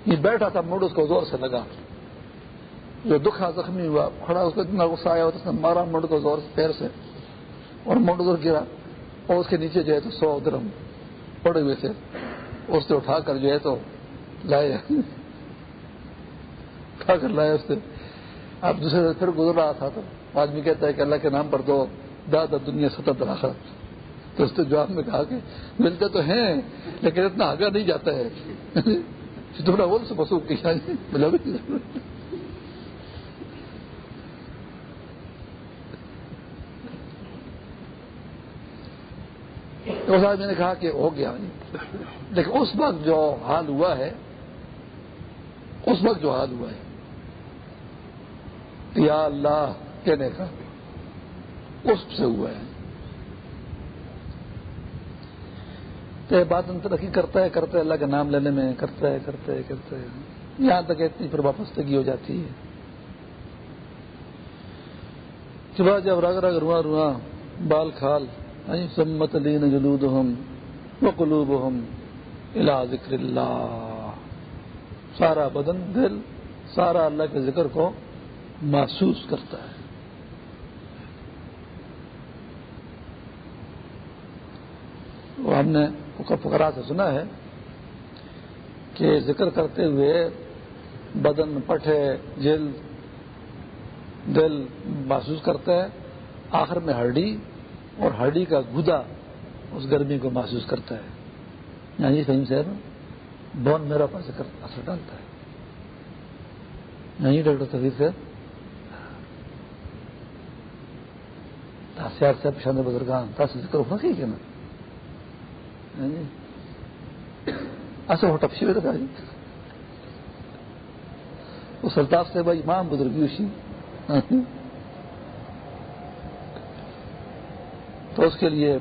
یہ بیٹھا تھا، مڑ اس کو زور سے لگا۔ جو دکھا زخمی ہوا، کھڑا، اس کو اتنا غصہ آیا، اس نے مارا مڑ کو زور سے پیر سے۔ اور مڑ ادھر گرا، اور اس کے نیچے جو ہے تو سو درم پڑے ہوئے تھے۔ اس سے اٹھا کر جو ہے تو لائے۔ اٹھا کر لائے اس سے اب دوسرے پھر گزر رہا تھا تو آدمی کہتا ہے کہ اللہ کے نام پر دو دادا دنیا ستر دراخت تو اس نے جواب میں کہا کہ ملتے تو ہیں، لیکن اتنا آگا نہیں جاتا ہے۔ تھوڑا وہ سے بسو کیا اس آدمی نے کہا کہ ہو گیا۔ لیکن اس وقت جو حال ہوا ہے، اس وقت جو حال ہوا ہے یا اللہ کہنے کا اس سے ہوا ہے۔ تو بات ترقی کرتا ہے کرتا ہے، اللہ کا نام لینے میں کرتا ہے کرتا ہے کرتا ہے۔ یہاں تک اتنی پھر واپستگی ہو جاتی ہے۔ صبح جب رگ رگ رواں رواں بال کھال سمت لین جلود ہم قلوب ہم الا ذکر اللہ سارا بدن دل، سارا اللہ کے ذکر کو محسوس کرتا ہے۔ وہ ہم نے فکرا سے سنا ہے کہ ذکر کرتے ہوئے بدن پٹھے جل دل محسوس کرتا ہے۔ آخر میں ہڈی اور ہڈی کا گدا اس گرمی کو محسوس کرتا ہے۔ یعنی فہیم صاحب بون میرا پر اثر ڈالتا ہے۔ نہیں ڈاکٹر سفیر صاحب تاسیات سے پچھانے بزرگان تاس ذکر ہونا چاہیے نا؟ یعنی ایسا ہو ٹپسی ہوئے تو جی۔ وہ سلطاف سے بھائی امام بزرگی اسی تو اس کے لیے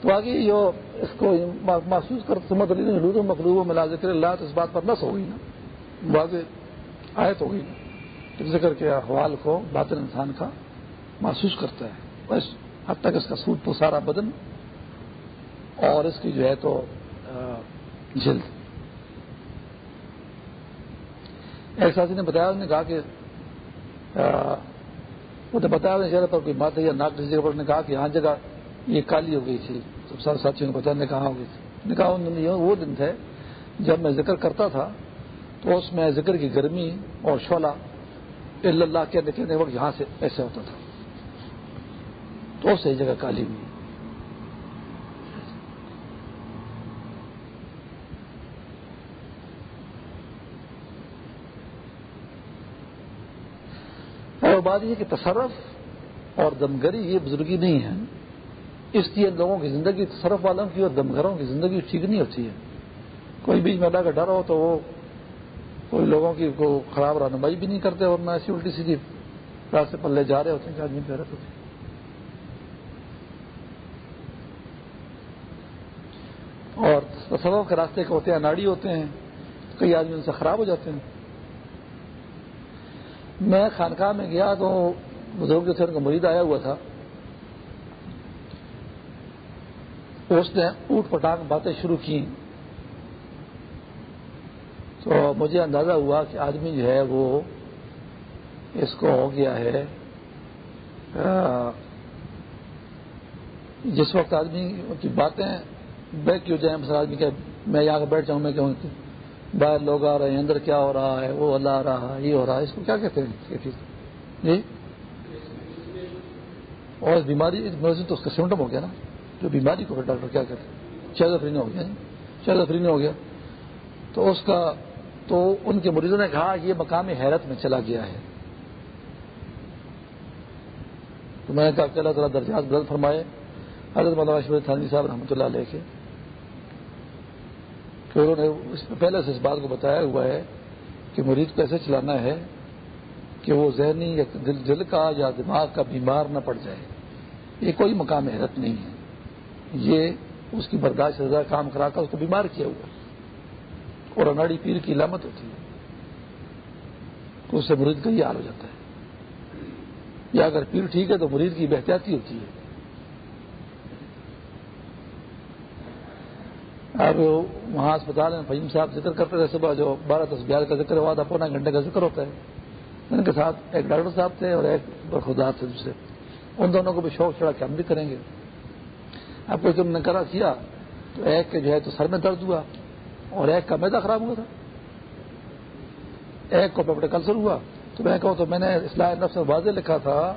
تو آگے جو اس کو محسوس کر سمت علی نے حلود مخلوب و ملا ذکر اللہ تو اس بات پر نس ہو گئی نا۔ واضح آیت ہو گئی۔ نا ذکر کے احوال کو باطن انسان کا محسوس کرتا ہے۔ بس حد تک اس کا سوٹ تو سارا بدن اور اس کی جو ہے تو جلد۔ ایک ساتھی نے بتایا انہوں نے کہا کہ وہ تو بتایا چہرے پر کوئی بات ہے یا ناک کسی جگہ پر نے کہا کہ ہاں جگہ یہ کالی ہو گئی تھی۔ سب سارے ساتھیوں نے بتایا نے ہاں، ہو گئی تھی۔ نے کہا وہ دن تھے جب میں ذکر کرتا تھا، تو اس میں ذکر کی گرمی اور شولہ اللہ کے کہنے وقت یہاں سے ایسے ہوتا تھا۔ تو صحیح جگہ کالی ہوئی۔ اور بات یہ کہ تصرف اور دمگری یہ بزرگی نہیں ہے۔ اس لیے لوگوں کی زندگی تصرف والوں کی اور دمگروں کی زندگی ٹھیک نہیں ہوتی ہے۔ کوئی بیچ میں اللہ کا ڈر ہو تو وہ کوئی لوگوں کی کو خراب رہنمائی بھی نہیں کرتے اور نہ ایسی الٹی سیدھی راستے پر لے جا رہے ہوتے ہیں کہ آدمی پہ رہتے ہوتے تصوف کے راستے کے ہوتے ہیں ناڑی ہوتے ہیں، کئی آدمی ان سے خراب ہو جاتے ہیں۔ میں خانقاہ میں گیا تو بزرگ جو تھے، ان کا مرید آیا ہوا تھا۔ اس نے اوٹ پٹانگ باتیں شروع کی تو مجھے اندازہ ہوا کہ آدمی جو ہے وہ اس کو ہو گیا ہے۔ جس وقت آدمی کی باتیں بیک کیوں جائیں۔ مثلا آدمی کہ میں یہاں بیٹھ جاؤں، میں کہوں کہ باہر لوگ آ رہے ہیں، اندر کیا ہو رہا ہے؟ وہ اللہ آ رہا ہے، یہ ہو رہا ہے۔ اس کو کیا کہتے ہیں؟ جی؟ اور بیماری تو اس کا سمٹم ہو گیا نا۔ جو بیماری کو ڈاکٹر کیا کہتے ہیں؟ چیزفرین ہو گیا۔ چیزفرین ہو گیا۔ تو اس کا، تو ان کے مریضوں نے کہا یہ مقام حیرت میں چلا گیا ہے۔ تو میں نے کہا کہ اللہ تعالیٰ درجات بلند فرمائے۔ حضرت مولانا شبیر تھانوی صاحب رحمۃ اللہ علیہ کے انہوں نے اس پہلے سے اس بات کو بتایا ہوا ہے کہ مریض کو ایسے چلانا ہے کہ وہ ذہنی یا دل دل کا یا دماغ کا بیمار نہ پڑ جائے۔ یہ کوئی مقام حیرت نہیں ہے۔ یہ اس کی برداشت رضا کام کرا کر اس کو بیمار کیا ہوا اور اناڑی پیر کی علامت ہوتی ہے۔ تو اس سے مرید کا یہ حال ہو جاتا ہے۔ یا اگر پیر ٹھیک ہے تو مرید کی بحتیاتی ہوتی ہے۔ اب وہاں اسپتال میں فہیم صاحب ذکر کرتے تھے صبح جو بارہ دس بیار کا ذکر ہوا تھا، پونا گھنٹے کا ذکر ہوتا ہے۔ ان کے ساتھ ایک ڈاکٹر صاحب تھے اور ایک برخودار تھے دوسرے۔ ان دونوں کو بھی شوق چڑھا کہ ہم بھی کریں گے۔ اب کوئی تم نے کرا کیا تو ایک جو ہے تو سر میں درد ہوا اور ایک کا میدا خراب ہوا تھا۔ ایک کو پیپٹ کلسر ہوا۔ تو میں کہوں تو میں نے اسلام نفس میں واضح لکھا تھا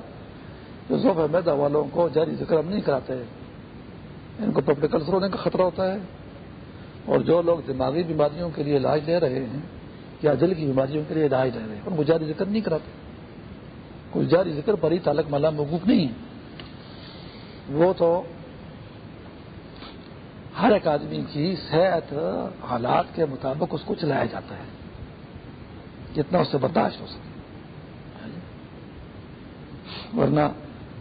جو ذوف میدا والوں کو جاری ذکر ہم نہیں کراتے۔ ان کو پبلک کلسر ہونے کا خطرہ ہوتا ہے۔ اور جو لوگ دماغی بیماریوں کے لیے علاج لے رہے ہیں یا دل کی بیماریوں کے لیے علاج لے رہے ہیں اور وہ جاری ذکر نہیں کراتے۔ کوئی جاری ذکر پر ہی تعلق مالا موقوف نہیں ہے۔ وہ تو ہر ایک آدمی کی صحت حالات کے مطابق اس کو چلایا جاتا ہے، جتنا اس سے برداشت ہو سکے۔ ورنہ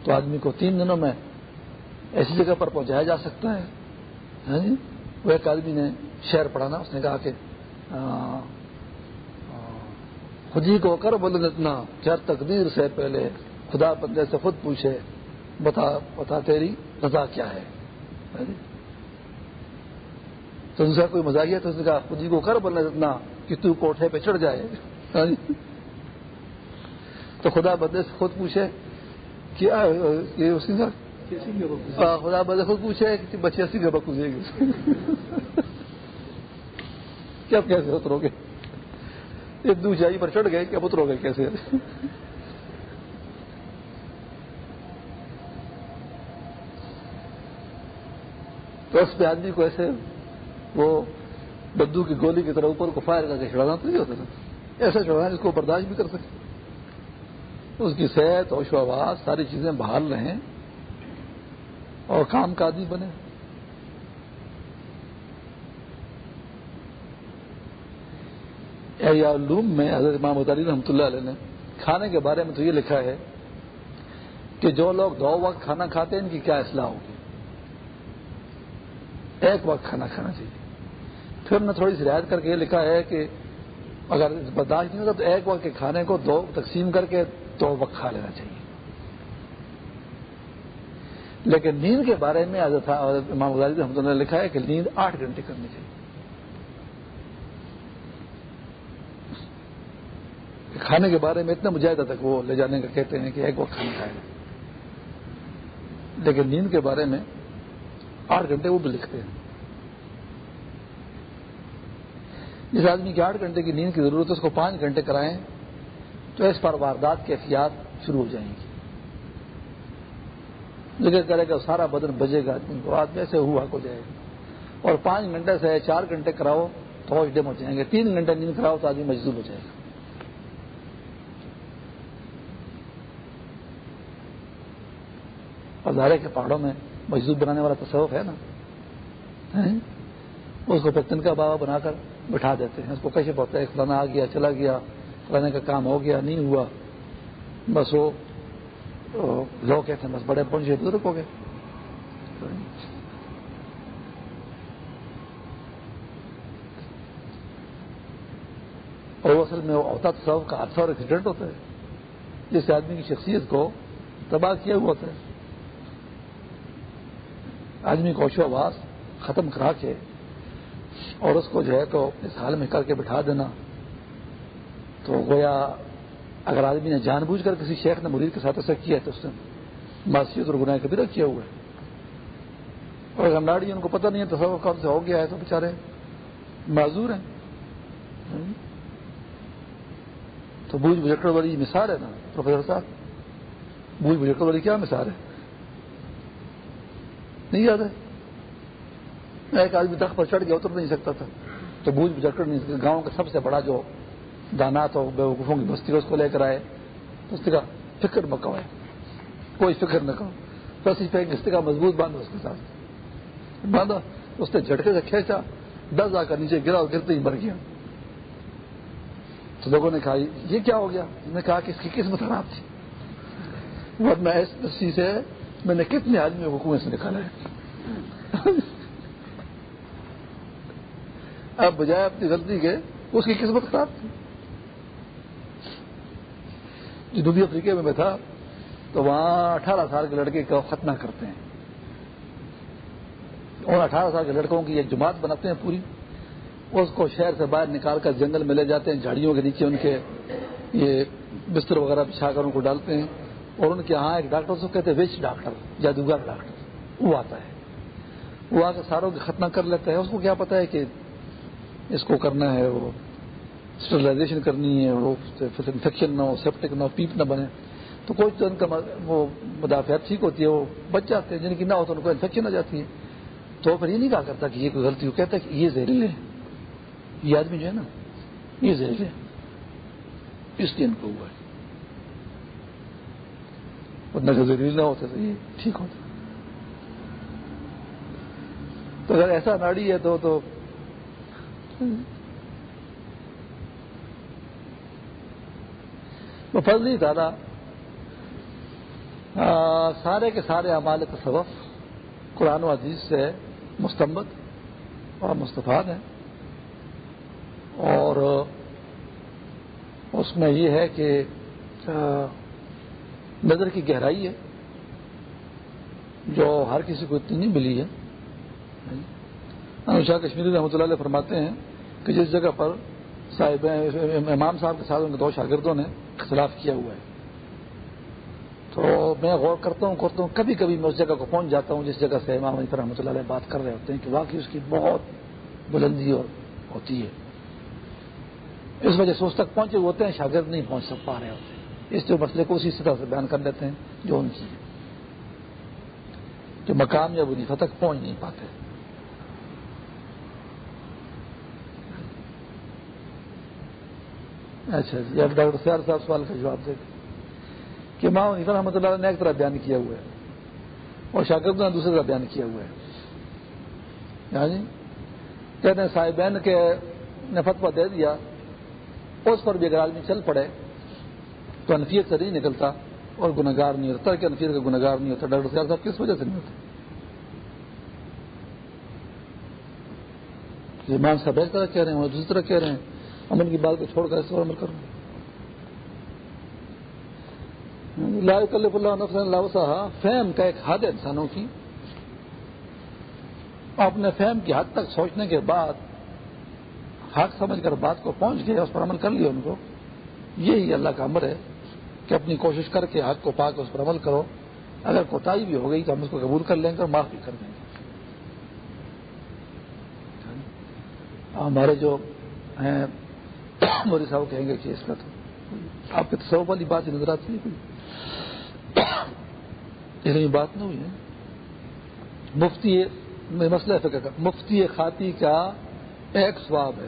تو آدمی کو تین دنوں میں ایسی جگہ پر پہنچایا جا سکتا ہے ہاں جی؟ وہ ایک آدمی نے شہر پڑھانا، اس نے کہا کہ خودی کو کر بولے اتنا چار تقدیر سے پہلے خدا بندے سے خود پوچھے، بتا بتا تیری رضا کیا ہے؟ تو دوسرا کوئی مزاحیہ تو اس نے کہا خودی کو کر بولے اتنا کہ تو کوٹھے پہ چڑھ جائے۔ تو خدا بندے سے خود پوچھے کیا خدا بندے خود پوچھے کہ بچے اسی گھر پوچھے گی۔ کیا کیسے اترو گے ایک دوسائی پر چڑھ گئے، کیا اترو گے کیسے تو اس پہ آدمی کو ایسے وہ بدو کی گولی کی طرح اوپر کو فائر کر کے چڑھانا تو نہیں ہوتا تھا۔ ایسا چڑھانا جس کو برداشت بھی کر سکے اس کی صحت اور آواز، ساری چیزیں بحال رہیں۔ اور کام کا آدمی بنے۔ علوم، میں حضرت امام اداری رحمۃ اللہ علیہ نے کھانے کے بارے میں تو یہ لکھا ہے کہ جو لوگ دو وقت کھانا کھاتے ہیں، ان کی کیا اصلاح ہوگی؟ ایک وقت کھانا کھانا چاہیے۔ پھر ہم نے تھوڑی سی رعایت کر کے یہ لکھا ہے کہ اگر برداشت نہیں ہوتا تو ایک وقت کے کھانے کو دو تقسیم کر کے دو وقت کھا لینا چاہیے۔ لیکن نیند کے بارے میں حضرت امام غزالی رحمۃ اللہ نے لکھا ہے کہ نیند آٹھ گھنٹے کرنی چاہیے۔ کھانے کے بارے میں اتنا مجاہدہ تک وہ لے جانے کا کہتے ہیں کہ ایک وقت کھانا کھائے۔ لیکن نیند کے بارے میں آٹھ گھنٹے وہ بھی لکھتے ہیں۔ جس آدمی کی آٹھ گھنٹے کی نیند کی ضرورت ہے، اس کو پانچ گھنٹے کرائیں تو اس پر واردات کے احتیاط شروع ہو جائیں گی۔ ذکر کرے گا، سارا بدن بجے گا آدمی کو آدمی ایسے ہوا کو جائے گا۔ اور پانچ گھنٹے سے چار گھنٹے کراؤ، تو ڈیم ہو جائیں گے۔ تین گھنٹے نیند کراؤ تو آدمی مجدور ہو جائے گا۔ اور دھارے کے پہاڑوں میں مزدور بنانے والا تصوف ہے نا۔ اس کو پتن کا بابا بنا کر بٹھا دیتے ہیں۔ اس کو کیسے پڑتا ہے فلانا آ گیا، چلا گیا فلانے کا کام ہو گیا، نہیں ہوا۔ بس وہ لوگ کہتے ہیں بس بڑے پہنچے بزرگ ہو گئے اور اصل میں ہوتا تصوف کا حادثہ اور ایکسیڈنٹ ہوتا ہے، جس سے آدمی کی شخصیت کو تباہ کیا ہوا ہوتا ہے۔ آدمی کو اشو آواز ختم کرا کے اور اس کو جو ہے تو اس حال میں کر کے بٹھا دینا۔ تو گویا اگر آدمی نے جان بوجھ کر کسی شیخ نے مرید کے ساتھ ایسا کیا تو اس نے معصیت اور گناہ کبھی کیا ہوا ہے۔ اور اگر ناڑی ان کو پتہ نہیں ہے تو کب سے ہو گیا ہے تو بےچارے معذور ہیں۔ تو بوجھ بجٹر والی مثال ہے نا، پروفیسر صاحب۔ بوجھ بجٹر والی کیا مثال ہے؟ نہیں یاد ہے؟ ایک آدمی تخت پر چڑھ گیا، اتر نہیں سکتا تھا۔ تو بوجھ بجٹر نہیں سکتا، گاؤں کا سب سے بڑا جو دانات ہو بے وقوفوں کی بستی اس کو لے کر آئے۔ تو اس کا فکر مکوائے کوئی فکر نہ کرو۔ تو اسی پہ کس کا مضبوط باندھا اس کے ساتھ۔ باندھا اس نے جھٹکے سے کھینچا۔ ڈر جا کر نیچے گرا اور گرتے ہی مر گیا۔ تو لوگوں نے کہا، یہ کیا ہو گیا؟ نے کہا کہ اس کی قسمت خراب تھی۔ ورنہ اس رسی سے میں نے کتنے آدمیوں کو کنویں سے نکالا ہے۔ اب بجائے اپنی غلطی کے، اس کی قسمت خراب تھی۔ جنوبی افریقہ میں میں تھا، تو وہاں اٹھارہ سال کے لڑکے کا ختنہ کرتے ہیں۔ اور اٹھارہ سال کے لڑکوں کی ایک جماعت بناتے ہیں پوری۔ اس کو شہر سے باہر نکال کر جنگل میں لے جاتے ہیں، جھاڑیوں کے نیچے ان کے یہ بستر وغیرہ بچھا کر ان کو ڈالتے ہیں۔ اور ان کے یہاں ایک ڈاکٹر سے کہتے ہیں وچ ڈاکٹر، جادوگر ڈاکٹر۔ وہ آتا ہے۔ وہ آ کر ساروں کی ختنہ کر لیتا ہے۔ اس کو کیا پتا ہے کہ اس کو کرنا ہے وہ۔ اسٹرلائزیشن کرنی ہے، وہ انفیکشن نہ ہو، سیپٹک نہ ہو، پیپ نہ بنے۔ تو کوئی تو ان کا وہ مدافعت ٹھیک ہوتی ہے، وہ بچ جاتے ہیں یعنی جن کی نہ ہو تو ان کو انفیکشن آ جاتی ہے۔ تو پھر یہ نہیں کہا کرتا کہ یہ کوئی غلطی ہو، کہتا ہے کہ یہ زہریلے ہے۔ یہ آدمی جو ہے نا، یہ زہریلے ہے۔ اس لیے ان کو ہوا ہے۔ ورنہ کہ زہریلا ہوتا تو یہ ٹھیک ہوتا۔ تو اگر ایسا ناڑی ہے تو تو وہ فضل نہیں دادا سارے کے سارے اعمال تصوف قرآن و عزیز سے مستمت اور مستفاد ہیں۔ اور اس میں یہ ہے کہ نظر کی گہرائی ہے، جو ہر کسی کو اتنی نہیں ملی ہے۔ شاہ کشمیری رحمۃ اللہ علیہ فرماتے ہیں کہ جس جگہ پر صاحب امام صاحب کے ساتھ ان کے دو شاگردوں نے اختلاف کیا ہوا ہے۔ تو میں غور کرتا ہوں کرتا ہوں، کبھی کبھی میں اس جگہ کو پہنچ جاتا ہوں، جس جگہ سے امام علی رحمۃ اللہ علیہ بات کر رہے ہوتے ہیں کہ واقعی اس کی بہت بلندی اور ہوتی ہے۔ اس وجہ سے اس تک پہنچے ہوتے ہیں، شاگرد نہیں پہنچ سک پا رہے ہوتے اس جو مسئلے کو اسی طرح سے بیان کر لیتے ہیں جو ان کی ہے جو مقام یا وظیفہ تک پہنچ نہیں پاتے۔ اچھا جی اب ڈاکٹر سیار صاحب سوال کا جواب دے کہ ماں نثر رحمۃ اللہ نے ایک طرح بیان کیا ہوا ہے اور شاگردوں نے دوسری طرح بیان کیا ہوا ہے۔ ہاں جی کہتے ہیں صاحبین کے نے فتوا دے دیا، اس پر بھی اگر آدمی چل پڑے تو انفیت سے نہیں نکلتا اور گناگار نہیں ہوتا کہ انفیت کا گناگار نہیں ہوتا۔ ڈاکٹر سیار صاحب کس وجہ سے نہیں ہوتا جی، ایمان صاحب ایک طرح کہہ رہے ہیں اور دوسری طرح کہہ رہے ہیں۔ امن کی بات کو چھوڑ کر اس پر عمل کروں لا کلف اللہ نفس اللہ صاحب فہم کا ایک حد ہے انسانوں کی۔ اپنے فہم کی حد تک سوچنے کے بعد، حق سمجھ کر بات کو پہنچ گیا اس پر عمل کر لیا ان کو۔ یہی اللہ کا امر ہے کہ اپنی کوشش کر کے حق کو پا کے اس پر عمل کرو۔ اگر کوتاہی بھی ہو گئی تو ہم اس کو قبول کر لیں گے اور معاف بھی کر دیں گے۔ ہاں، ہمارے جو ہیں موری صاحب کہیں گے کہ اس کا تو آپ کے تصور والی بات ہی نظر آتی ہے کوئی۔ بات نہ ہوئی ہے۔ مفتی مسئلہ فکر کا۔ مفتی خاطی کا ایک سواب ہے۔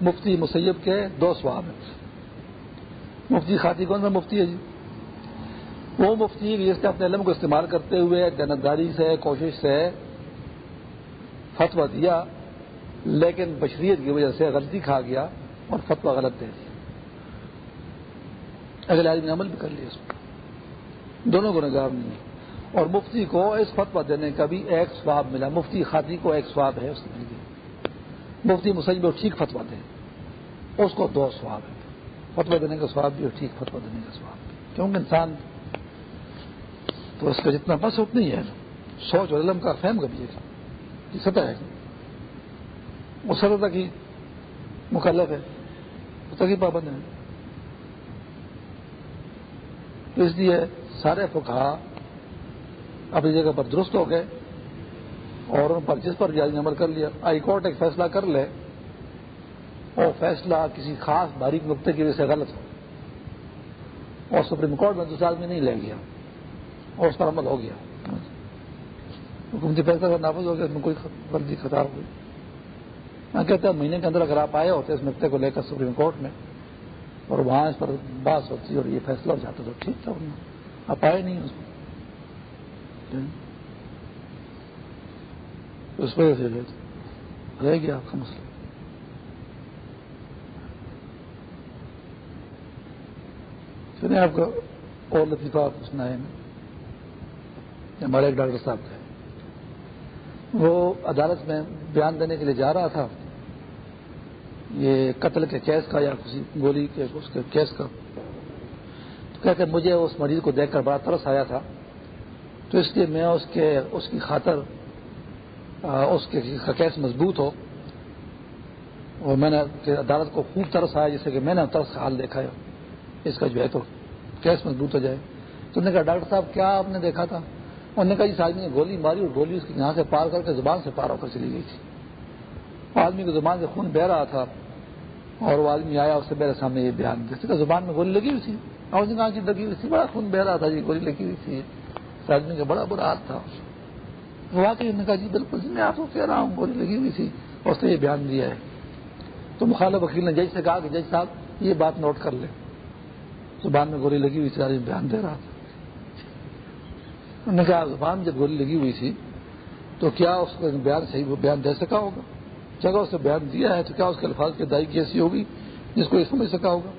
مفتی مسیب کے دو سواب ہیں۔ مفتی خاطی کون سا مفتی ہے جی؟ وہ مفتی جس نے اپنے علم کو استعمال کرتے ہوئے جنتداری سے، کوشش سے فتوا دیا، لیکن بشریت کی وجہ سے غلطی کھا گیا۔ اور فتوا غلط دے دیا۔ اگلے آدمی نے عمل بھی کر لیا اس کو دونوں گنگار نہیں ہیں۔ اور مفتی کو اس فتوا دینے کا بھی ایک سواب ملا۔ مفتی خاطی کو ایک سواب ہے اس نے مفتی مسجد ٹھیک فتوا دے۔ اس کو دو سواب ہے فتوا دینے کا سواب بھی اور ٹھیک فتوا دینے کا سواب بھی۔ کیونکہ انسان تو اس کا جتنا بس اتنا ہی ہے سوچ اور علم کا فہم کا بھی سطح ہے۔ وہ سطح تک ہی مکلف ہے۔ اس ہی پابند ہے۔ تو اس لیے سارے فکا اپنی جگہ پر درست ہو گئے اور ان پر جس پر جائز عمل کر لیا۔ ہائی کورٹ ایک فیصلہ کر لے اور فیصلہ کسی خاص باریک نقطے کی وجہ سے غلط ہو۔ اور سپریم کورٹ میں دوسرا آدمی نہیں لے گیا، اور اس پر عمل ہو گیا۔ حکومتی فیصلہ کا نافذ ہو گیا، اس میں کوئی غلطی خطاب ہوئی میں کہتا ہوں مہینے کے اندر اگر آپ آئے ہوتے اس نقطے کو لے کر سپریم کورٹ میں، اور وہاں اس پر بات ہوتی اور یہ فیصلہ ہو جاتا تو ٹھیک تھا آپ آئے نہیں اس اس وجہ سے رہ گیا آپ کا مسئلہ۔ سنیں، آپ کا اور لطیفہ آپ سنائے ہمارے ایک ڈاکٹر صاحب تھے۔ وہ عدالت میں بیان دینے کے لیے جا رہا تھا۔ یہ قتل کے کیس کا یا کسی گولی کے اس کے کیس کا۔ تو کہتے مجھے اس مریض کو دیکھ کر بڑا ترس آیا تھا۔ تو اس لیے میں اس کے، اس کی خاطر اس کے کیس مضبوط ہو۔ اور میں نے عدالت کو خوب ترس آیا، جیسے کہ میں نے ترس کا حال دیکھا ہے۔ اس کا جو ہے تو کیس مضبوط ہو جائے۔ تو نے کہا، ڈاکٹر صاحب، کیا آپ نے دیکھا تھا؟ انہوں نے کہا جس آدمی نے گولی ماری اور گولی اس کی یہاں سے پار کر کے زبان سے پار ہو کر چلی گئی تھی۔ آدمی کی زبان سے خون بہ رہا تھا اور وہ آدمی آیا اس سے میرے سامنے یہ بیان دیا زبان میں گولی لگی ہوئی تھی۔ اور کہاں کی لگی ہوئی تھی۔ بڑا خون بہ رہا تھا جی گولی لگی ہوئی تھی۔ آدمی کا بڑا برا حال تھا۔ واقعی نے کہا جی بالکل جی، میں آپ کو کہہ رہا ہوں، گولی لگی ہوئی تھی۔ اور اس نے یہ بیان دیا ہے۔ تو مخالف وکیل نے جج سے کہا کہ جج صاحب، یہ بات نوٹ کر لیں۔ زبان میں گولی لگی ہوئی تھی بیان دے رہا تھا۔ انہوں نے کہا، زبان جب گولی لگی ہوئی تھی، تو کیا اس کو بیان صحیح وہ بیان دے سکا ہوگا؟ جگہ اس نے بیان دیا ہے تو کیا اس کے الفاظ کی ادائیگی ایسی ہوگی جس کو یہ سمجھ سکا ہوگا؟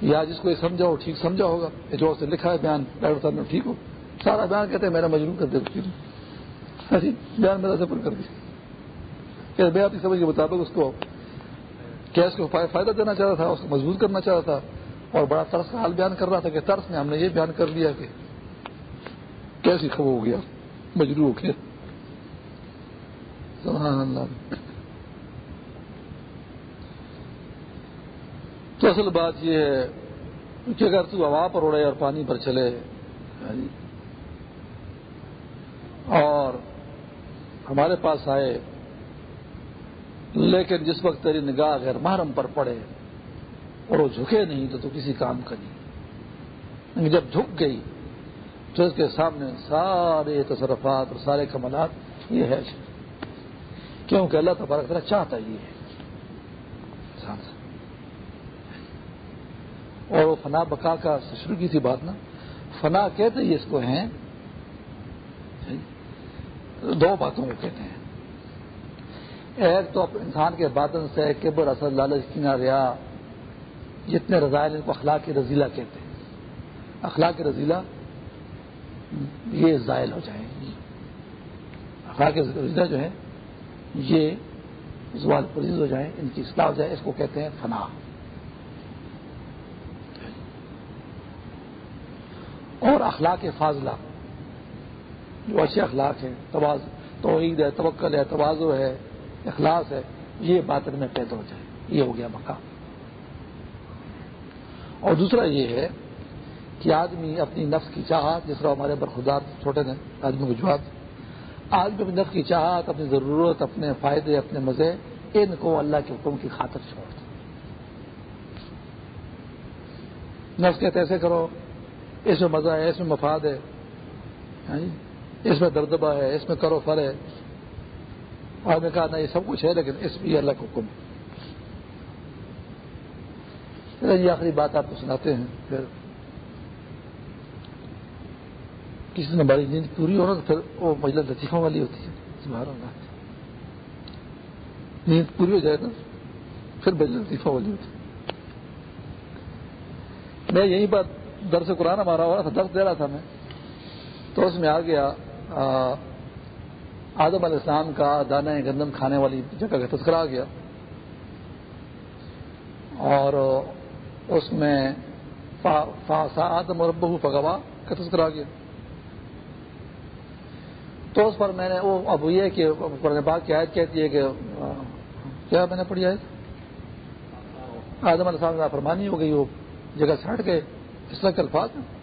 یا جس کو یہ سمجھا ہو، ٹھیک سمجھا ہوگا؟ جو اس نے لکھا ہے بیان ڈاکٹر صاحب نے ٹھیک ہو؟ سارا بیان کہتے ہیں، میرا مجرور کر دے ہاں جی، بیان میرا سفر کر دیا میں اپنی سمجھ کے مطابق اس کو کیس کو فائدہ دینا چاہ رہا تھا، اس کو مضبوط کرنا چاہ رہا تھا اور بڑا ترس کا حال بیان کر رہا تھا کہ ترس میں ہم نے یہ بیان کر دیا کہ کیسی خبر ہو گیا مجرو ہو گیا۔ سبحان اللہ۔ تو اصل بات یہ ہے کہ اگر تو ہوا پر اڑے اور پانی پر چلے ہاں جی۔ اور ہمارے پاس آئے، لیکن جس وقت تیری نگاہ اگر محرم پر پڑے اور وہ جھکے نہیں تو تو کسی کام کا نہیں۔ جب جھک گئی تو اس کے سامنے سارے تصرفات اور سارے کمالات، یہ ہے۔ کیونکہ اللہ تبارک تعالیٰ چاہتا یہ ہے۔ اور وہ فنا بکا کا شروع کی تھی بات نا۔ فنا کہتے ہی اس کو ہیں۔ دو باتوں کو کہتے ہیں۔ ایک تو انسان کے باطن سے کبر، اصل، لالچ کی نہ ریا، جتنے رضائل ان کو اخلاق کی رضیلہ کہتے ہیں۔ اخلاق کی رضیلہ یہ زائل ہو جائیں اخلاق کی رضیلہ جو ہے، یہ زوال پریز ہو جائے، ان کی اصلاح ہو جائے، اس کو کہتے ہیں فنا۔ اور اخلاق فاضلہ، جو اچھے اخلاق ہیں تواز توحید ہے، توکل ہے توازو ہے، اخلاص ہے، یہ باطن میں پیدا ہو جائے، یہ ہو گیا مقام۔ اور دوسرا یہ ہے کہ آدمی اپنی نفس کی چاہت، جس طرح ہمارے برخدار چھوٹے نے آدمی کو جواب آدمی اپنی نفس کی چاہت، اپنی ضرورت، اپنے فائدے، اپنے مزے، ان کو اللہ کے حکم کی خاطر چھوڑ دیں نفس کہتے ایسے کرو اس میں مزہ ہے، اس میں مفاد ہے ہاں جی؟ اس میں دردبہ ہے، اس میں کرو فر ہے۔ اور نے کہا نا یہ سب کچھ ہے، لیکن اس بھی اللہ کا حکم یہ آخری بات آپ کو سناتے ہیں، پھر کسی نے ہماری نیند پوری ہو تو پھر وہ مجلس لطیفوں والی ہوتی ہے۔ نیند پوری ہو جائے نا پھر مجلس لطیفہ والی ہوتی ہے۔ میں یہی بات درس قرآن مارا ہوا تھا، درس دے رہا تھا میں۔ تو اس میں آ گیا آدم علیہ السلام کا دانا گندم کھانے والی جگہ کا تذکرہ آ گیا۔ اور اس میں آدم اور ابو پگوا کا تذکرہ آ گیا۔ تو اس پر میں نے، وہ اب یہ کہ قرآن باغ کی آیت کہتی ہے کہ کیا میں نے پڑھی آیت؟ آدم علیہ السلام فرمانی ہو گئی، وہ جگہ سے ہٹ گئے۔ طرح کے الفاظ ہیں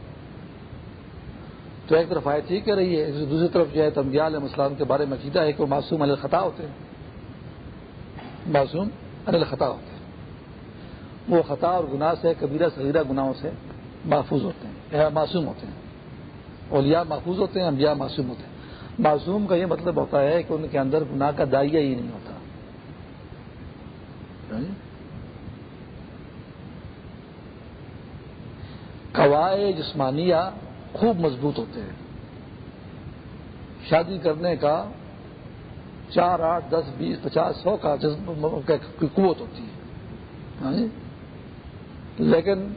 تو ایک طرف آیت ہی کہہ رہی ہے دوسری طرف جو ہے تمبیا علیہ السلام کے بارے میں عقیدہ ہے کہ وہ معصوم علیہ خطا ہوتے ہیں۔ معصوم علیہ خطا ہوتے ہیں۔ وہ خطا اور گناہ سے، کبیرہ صغیرہ گناہوں سے محفوظ ہوتے ہیں معصوم ہوتے ہیں۔ اولیاء محفوظ ہوتے ہیں، انبیاء معصوم ہوتے ہیں۔ معصوم کا یہ مطلب ہوتا ہے کہ ان کے اندر گناہ کا دائیا ہی نہیں ہوتا۔ قوائے جسمانیہ خوب مضبوط ہوتے ہیں۔ شادی کرنے کا چار آٹھ دس بیس پچاس سو کا قوت ہوتی ہے۔ ہاں جی؟ لیکن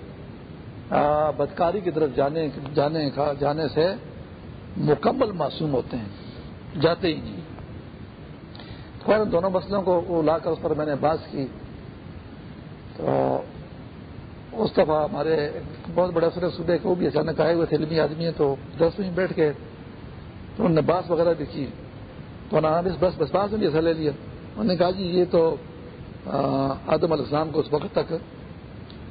بدکاری کی طرف جانے جانے کا، جانے سے مکمل معصوم ہوتے ہیں، جاتے ہی نہیں۔ خیر دونوں مسئلوں کو لا کر اس پر میں نے بات کی۔ تو اس دفعہ ہمارے بہت بڑے اثر صوبے کو بھی اچانک آئے ہوئے تھے، علمی آدمی ہیں تو دس میں بیٹھ کے تو انہوں نے باس وغیرہ بھی کی۔ تو انہوں نے بس بس باس میں بھی ایسا لے لیا۔ انہوں نے کہا جی یہ تو آدم علیہ السلام کو اس وقت تک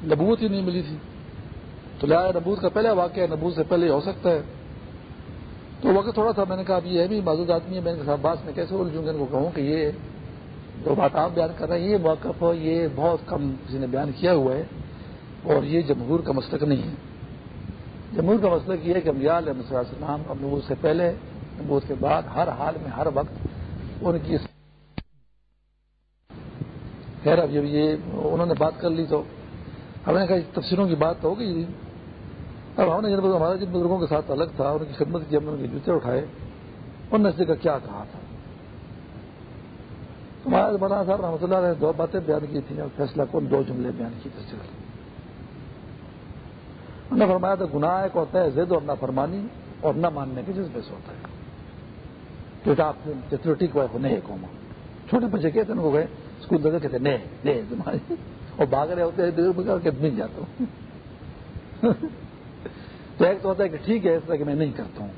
نبوت ہی نہیں ملی تھی۔ تو لیا نبوت کا پہلے واقعہ نبوت سے پہلے ہو سکتا ہے۔ تو وقت تھوڑا تھا، میں نے کہا یہ بھی معذود آدمی ہے میں نے کہا باس میں کیسے الجھوں گا ان کو کہوں کہ یہ جو بات آپ بیان کر رہے ہیں، یہ موقف یہ بہت کم کسی نے بیان کیا ہوا ہے۔ اور یہ جمہور کا مسلک نہیں ہے۔ جمہور کا مسلک یہ ہے کہ علیہ السلام اب نبوت سے پہلے، نبوت کے بعد ہر حال میں، ہر وقت ان کی خیر، اب جب یہ انہوں نے بات کر لی تو ہم نے کہا تفسیروں کی بات تو ہو گئی۔ اب ہم نے جن ہمارا جن بزرگوں کے ساتھ الگ تھا، ان کی خدمت کی ہم نے ان کے جوتے اٹھائے، ان نے کا کیا کہا تھا؟ ہمارا مولانا صاحب رحمۃ اللہ نے دو باتیں بیان کی تھیں اور فیصلہ کون دو جملے بیان کی تھے۔ نے فرمایا تھا، گناہ ایک ہوتا ہے زد اور نہ فرمانی اور نہ ماننے کے جذبے سے ہوتا ہے۔ چتروٹی کو نہیں قوما چھوٹے بچے کہتے ہیں ان کو گئے، اسکول لگے کہتے نئے نئے تمہارے۔ اور بھاگ رہے ہوتے ہیں کہ مل جاتا ہوں۔ تو ایک تو ہوتا ہے کہ ٹھیک ہے، اس طرح کہ میں نہیں کرتا ہوں۔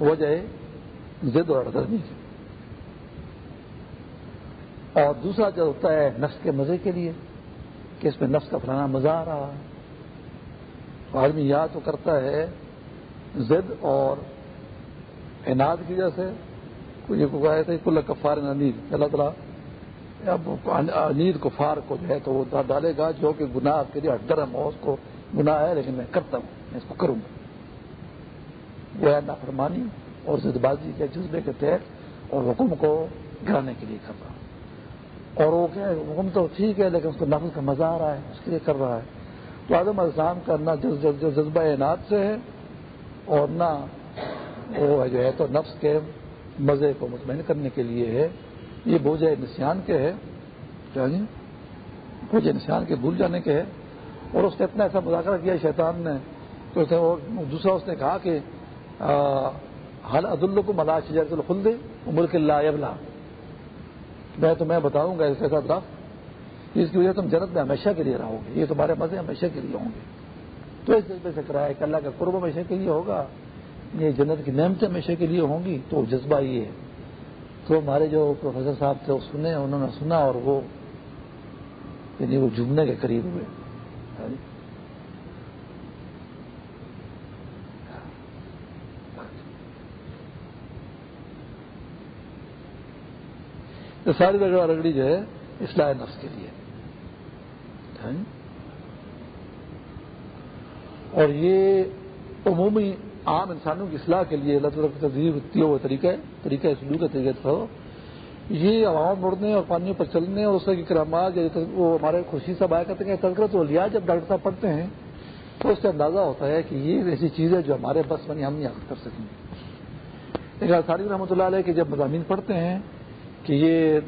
وجہ ہے زد اور اڑدرمی اور دوسرا جو ہوتا ہے، نفس کے مزے کے لیے، کہ اس میں نفس کا فلانا مزہ آ رہا ہے۔ آدمی یاد تو کرتا ہے زد اور اناد کی وجہ سے یہ کہا تھا کل کفار نیند اللہ تعالیٰ اب نیند کفار کو جو ہے تو وہ ڈالے گا، جو کہ گناہ کے لیے درم ہو اس کو گناہ ہے، لیکن میں کرتا ہوں، میں اس کو کروں گا۔ وہ ہے نافرمانی اور زد بازی کے جذبے کے تحت اور حکم کو گرانے کے لیے کر رہا۔ اور وہ کیا حکم تو ٹھیک ہے، لیکن اس کو نفل کا مزہ آ رہا ہے، اس کے لیے کر رہا ہے۔ تو آدم السلام کرنا جذبہ اعنات سے ہے اور نہ وہ جو ہے تو نفس کے مزے کو مطمئن کرنے کے لیے ہے۔ یہ بوجھ نسان کے ہے۔ جی؟ بوجھ نسان کے بھول جانے کے ہے۔ اور اس نے اتنا ایسا مذاکرہ کیا شیطان نے تو دوسرا اس نے کہا کہ حل عد کو ملا شجرت الخل دے ملک اللہ ابلا میں تمہیں بتاؤں گا ایسا درخت اس کی وجہ تم جنت میں ہمیشہ کے لیے رہو گے، یہ تمہارے مزے ہمیشہ کے لیے ہوں گے۔ تو اس جذبے سے کرایا کہ اللہ کا قرب ہمیشہ کے لیے ہوگا۔ یہ جنت کی نعمتیں ہمیشہ کے لیے ہوں گی۔ تو جذبہ یہ ہے۔ تو ہمارے جو پروفیسر صاحب تھے وہ سنے انہوں نے سنا اور وہ یعنی وہ جمنے کے قریب ہوئے۔ ساری رگڑا رگڑی جو ہے، اصلاح نفس کے لیے۔ اور یہ عمومی عام انسانوں کی اصلاح کے لیے اللہ تعالیٰ کی تجزیے ہوئے طریقہ طریقہ سلوک کا طریقہ تھا۔ یہ عوام مڑنے اور پانیوں پر چلنے اور اس کے کرامات وہ ہمارے خوشی صاحب آیا کرتے ہیں تذکرت تو لیا جب ڈاکٹر صاحب پڑھتے ہیں، تو اس سے اندازہ ہوتا ہے کہ یہ ایسی چیز ہے جو ہمارے بس بنی ہم نہیں حاصل کر سکیں۔ گے لیکن ساری رحمۃ اللہ علیہ کے جب مضامین پڑھتے ہیں کہ یہ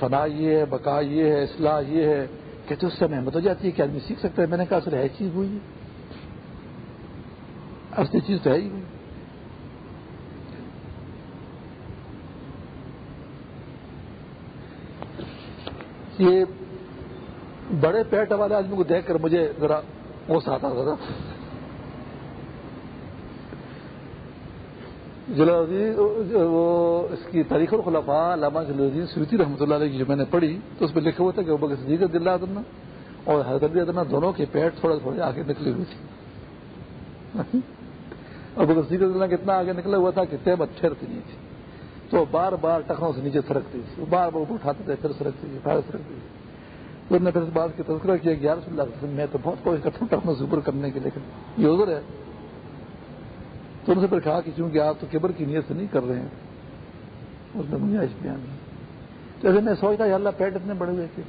فنا یہ ہے، بقا یہ ہے، اصلاح یہ ہے کہتے اس سے محمد ہو جاتی ہے کہ آدمی سیکھ سکتا ہے۔ میں نے کہا سر ہے چیز ہوئی ہے۔ اصلی چیز تو ہے ہی ہوئی یہ بڑے پیٹ والے آدمی کو دیکھ کر مجھے ذرا وہ ساتھ تھا۔ وہ اس کی تاریخ الخلفاء علامہ جلوزی سویتی رحمۃ اللہ علیہ کی جو میں نے پڑھی، تو اس میں لکھا ہوا تھا کہ وہ بکر صدیق دلہ ادنا اور حضرت ادنا دونوں کے پیٹ تھوڑے تھوڑے آگے نکلی ہوئی تھی اور بکر صدیق دلہ کتنا آگے نکلا ہوا تھا کہ تیمت ٹھہرتی نہیں تھی تو بار بار ٹکروں سے نیچے سرکتی تھی۔ بار بار اٹھاتے تھے، پھر سرکتی تھی، پھر سرکتی تھی۔ تو نے پھر اس بات کی تذکرہ کیا کہ یار اللہ میں تو بہت کوشش کرتا ہوں ٹکروں سے اوپر کرنے کے لیکن یہ ادھر ہے۔ تو ان سے پھر کہا کہ چونکہ آپ تو کیبر کی نیت سے نہیں کر رہے ہیں، اس میں گنجائش بیان تو ایسے میں سوچتا ہے اللہ پیٹ اتنے بڑے ہوئے کہ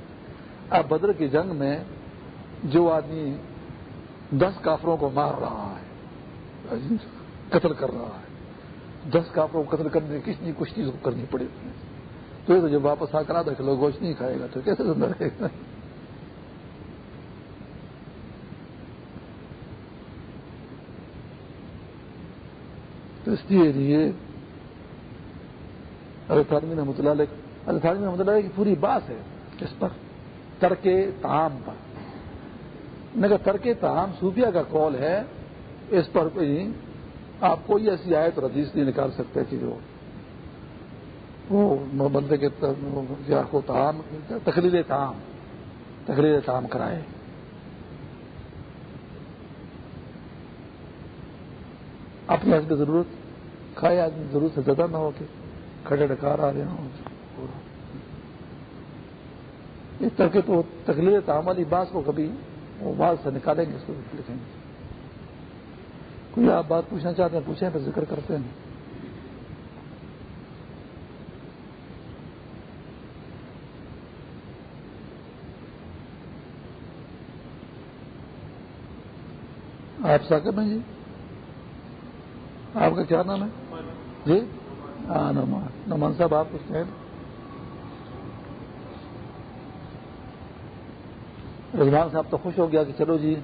اب بدر کی جنگ میں جو آدمی دس کافروں کو مار رہا ہے قتل کر رہا ہے، دس کافروں کو قتل کرنے کی کس کچھ چیز کو کرنی پڑے تو یہ تو جب واپس آ کر آتا کہ لوگ گوشت نہیں کھائے گا تو کیسے زندہ رہے گا؟ تو اس لیے تعلیم رحمۃ اللہ علیہ تعلیم رحمۃ اللہ علیہ کی پوری بات ہے اس پر، ترک تعام پر۔ مگر ترک تعام صوفیہ کا کال ہے، اس پر کوئی آپ کوئی ایسی آئے تو حدیث نہیں نکال سکتے کہ جو وہ بندے کے تعام تقریر تعام تقریر تعام کرائے۔ اپنے حسب ضرورت، کھائے آدمی ضرورت سے زیادہ نہ ہو کے کھڑے ڈکار آ رہے ہوں۔ اس طرح کے تو تقلیر تعملی باس کو کبھی وہ باز سے نکالیں گے، اس کو لکھیں گے۔ کوئی آپ بات پوچھنا چاہتے ہیں، پوچھیں پھر ذکر کرتے ہیں۔ آپ ساکب ہیں جی؟ آپ کا کیا نام ہے؟ جی؟ ہاں نمان نمان صاحب، آپ کچھ کہیں رضوان صاحب تو خوش ہو گیا کہ چلو جی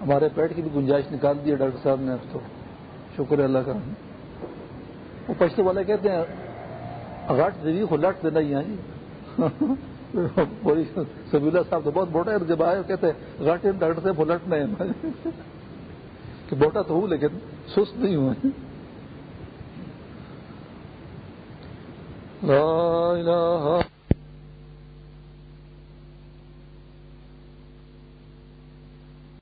ہمارے پیٹ کی بھی گنجائش نکال دی ہے ڈاکٹر صاحب نے اب تو۔ شکر ہے اللہ کا۔ وہ پشتے والے کہتے ہیں رٹ دیوی کو لٹ دینا ہی جی سبیلا صاحب تو بہت موٹا ہے جب آئے کہتے ہیں رٹ ڈاکٹر صاحب وہ لٹ نہیں کہ موٹا تو ہوں لیکن سست نہیں ہوں۔ لا إله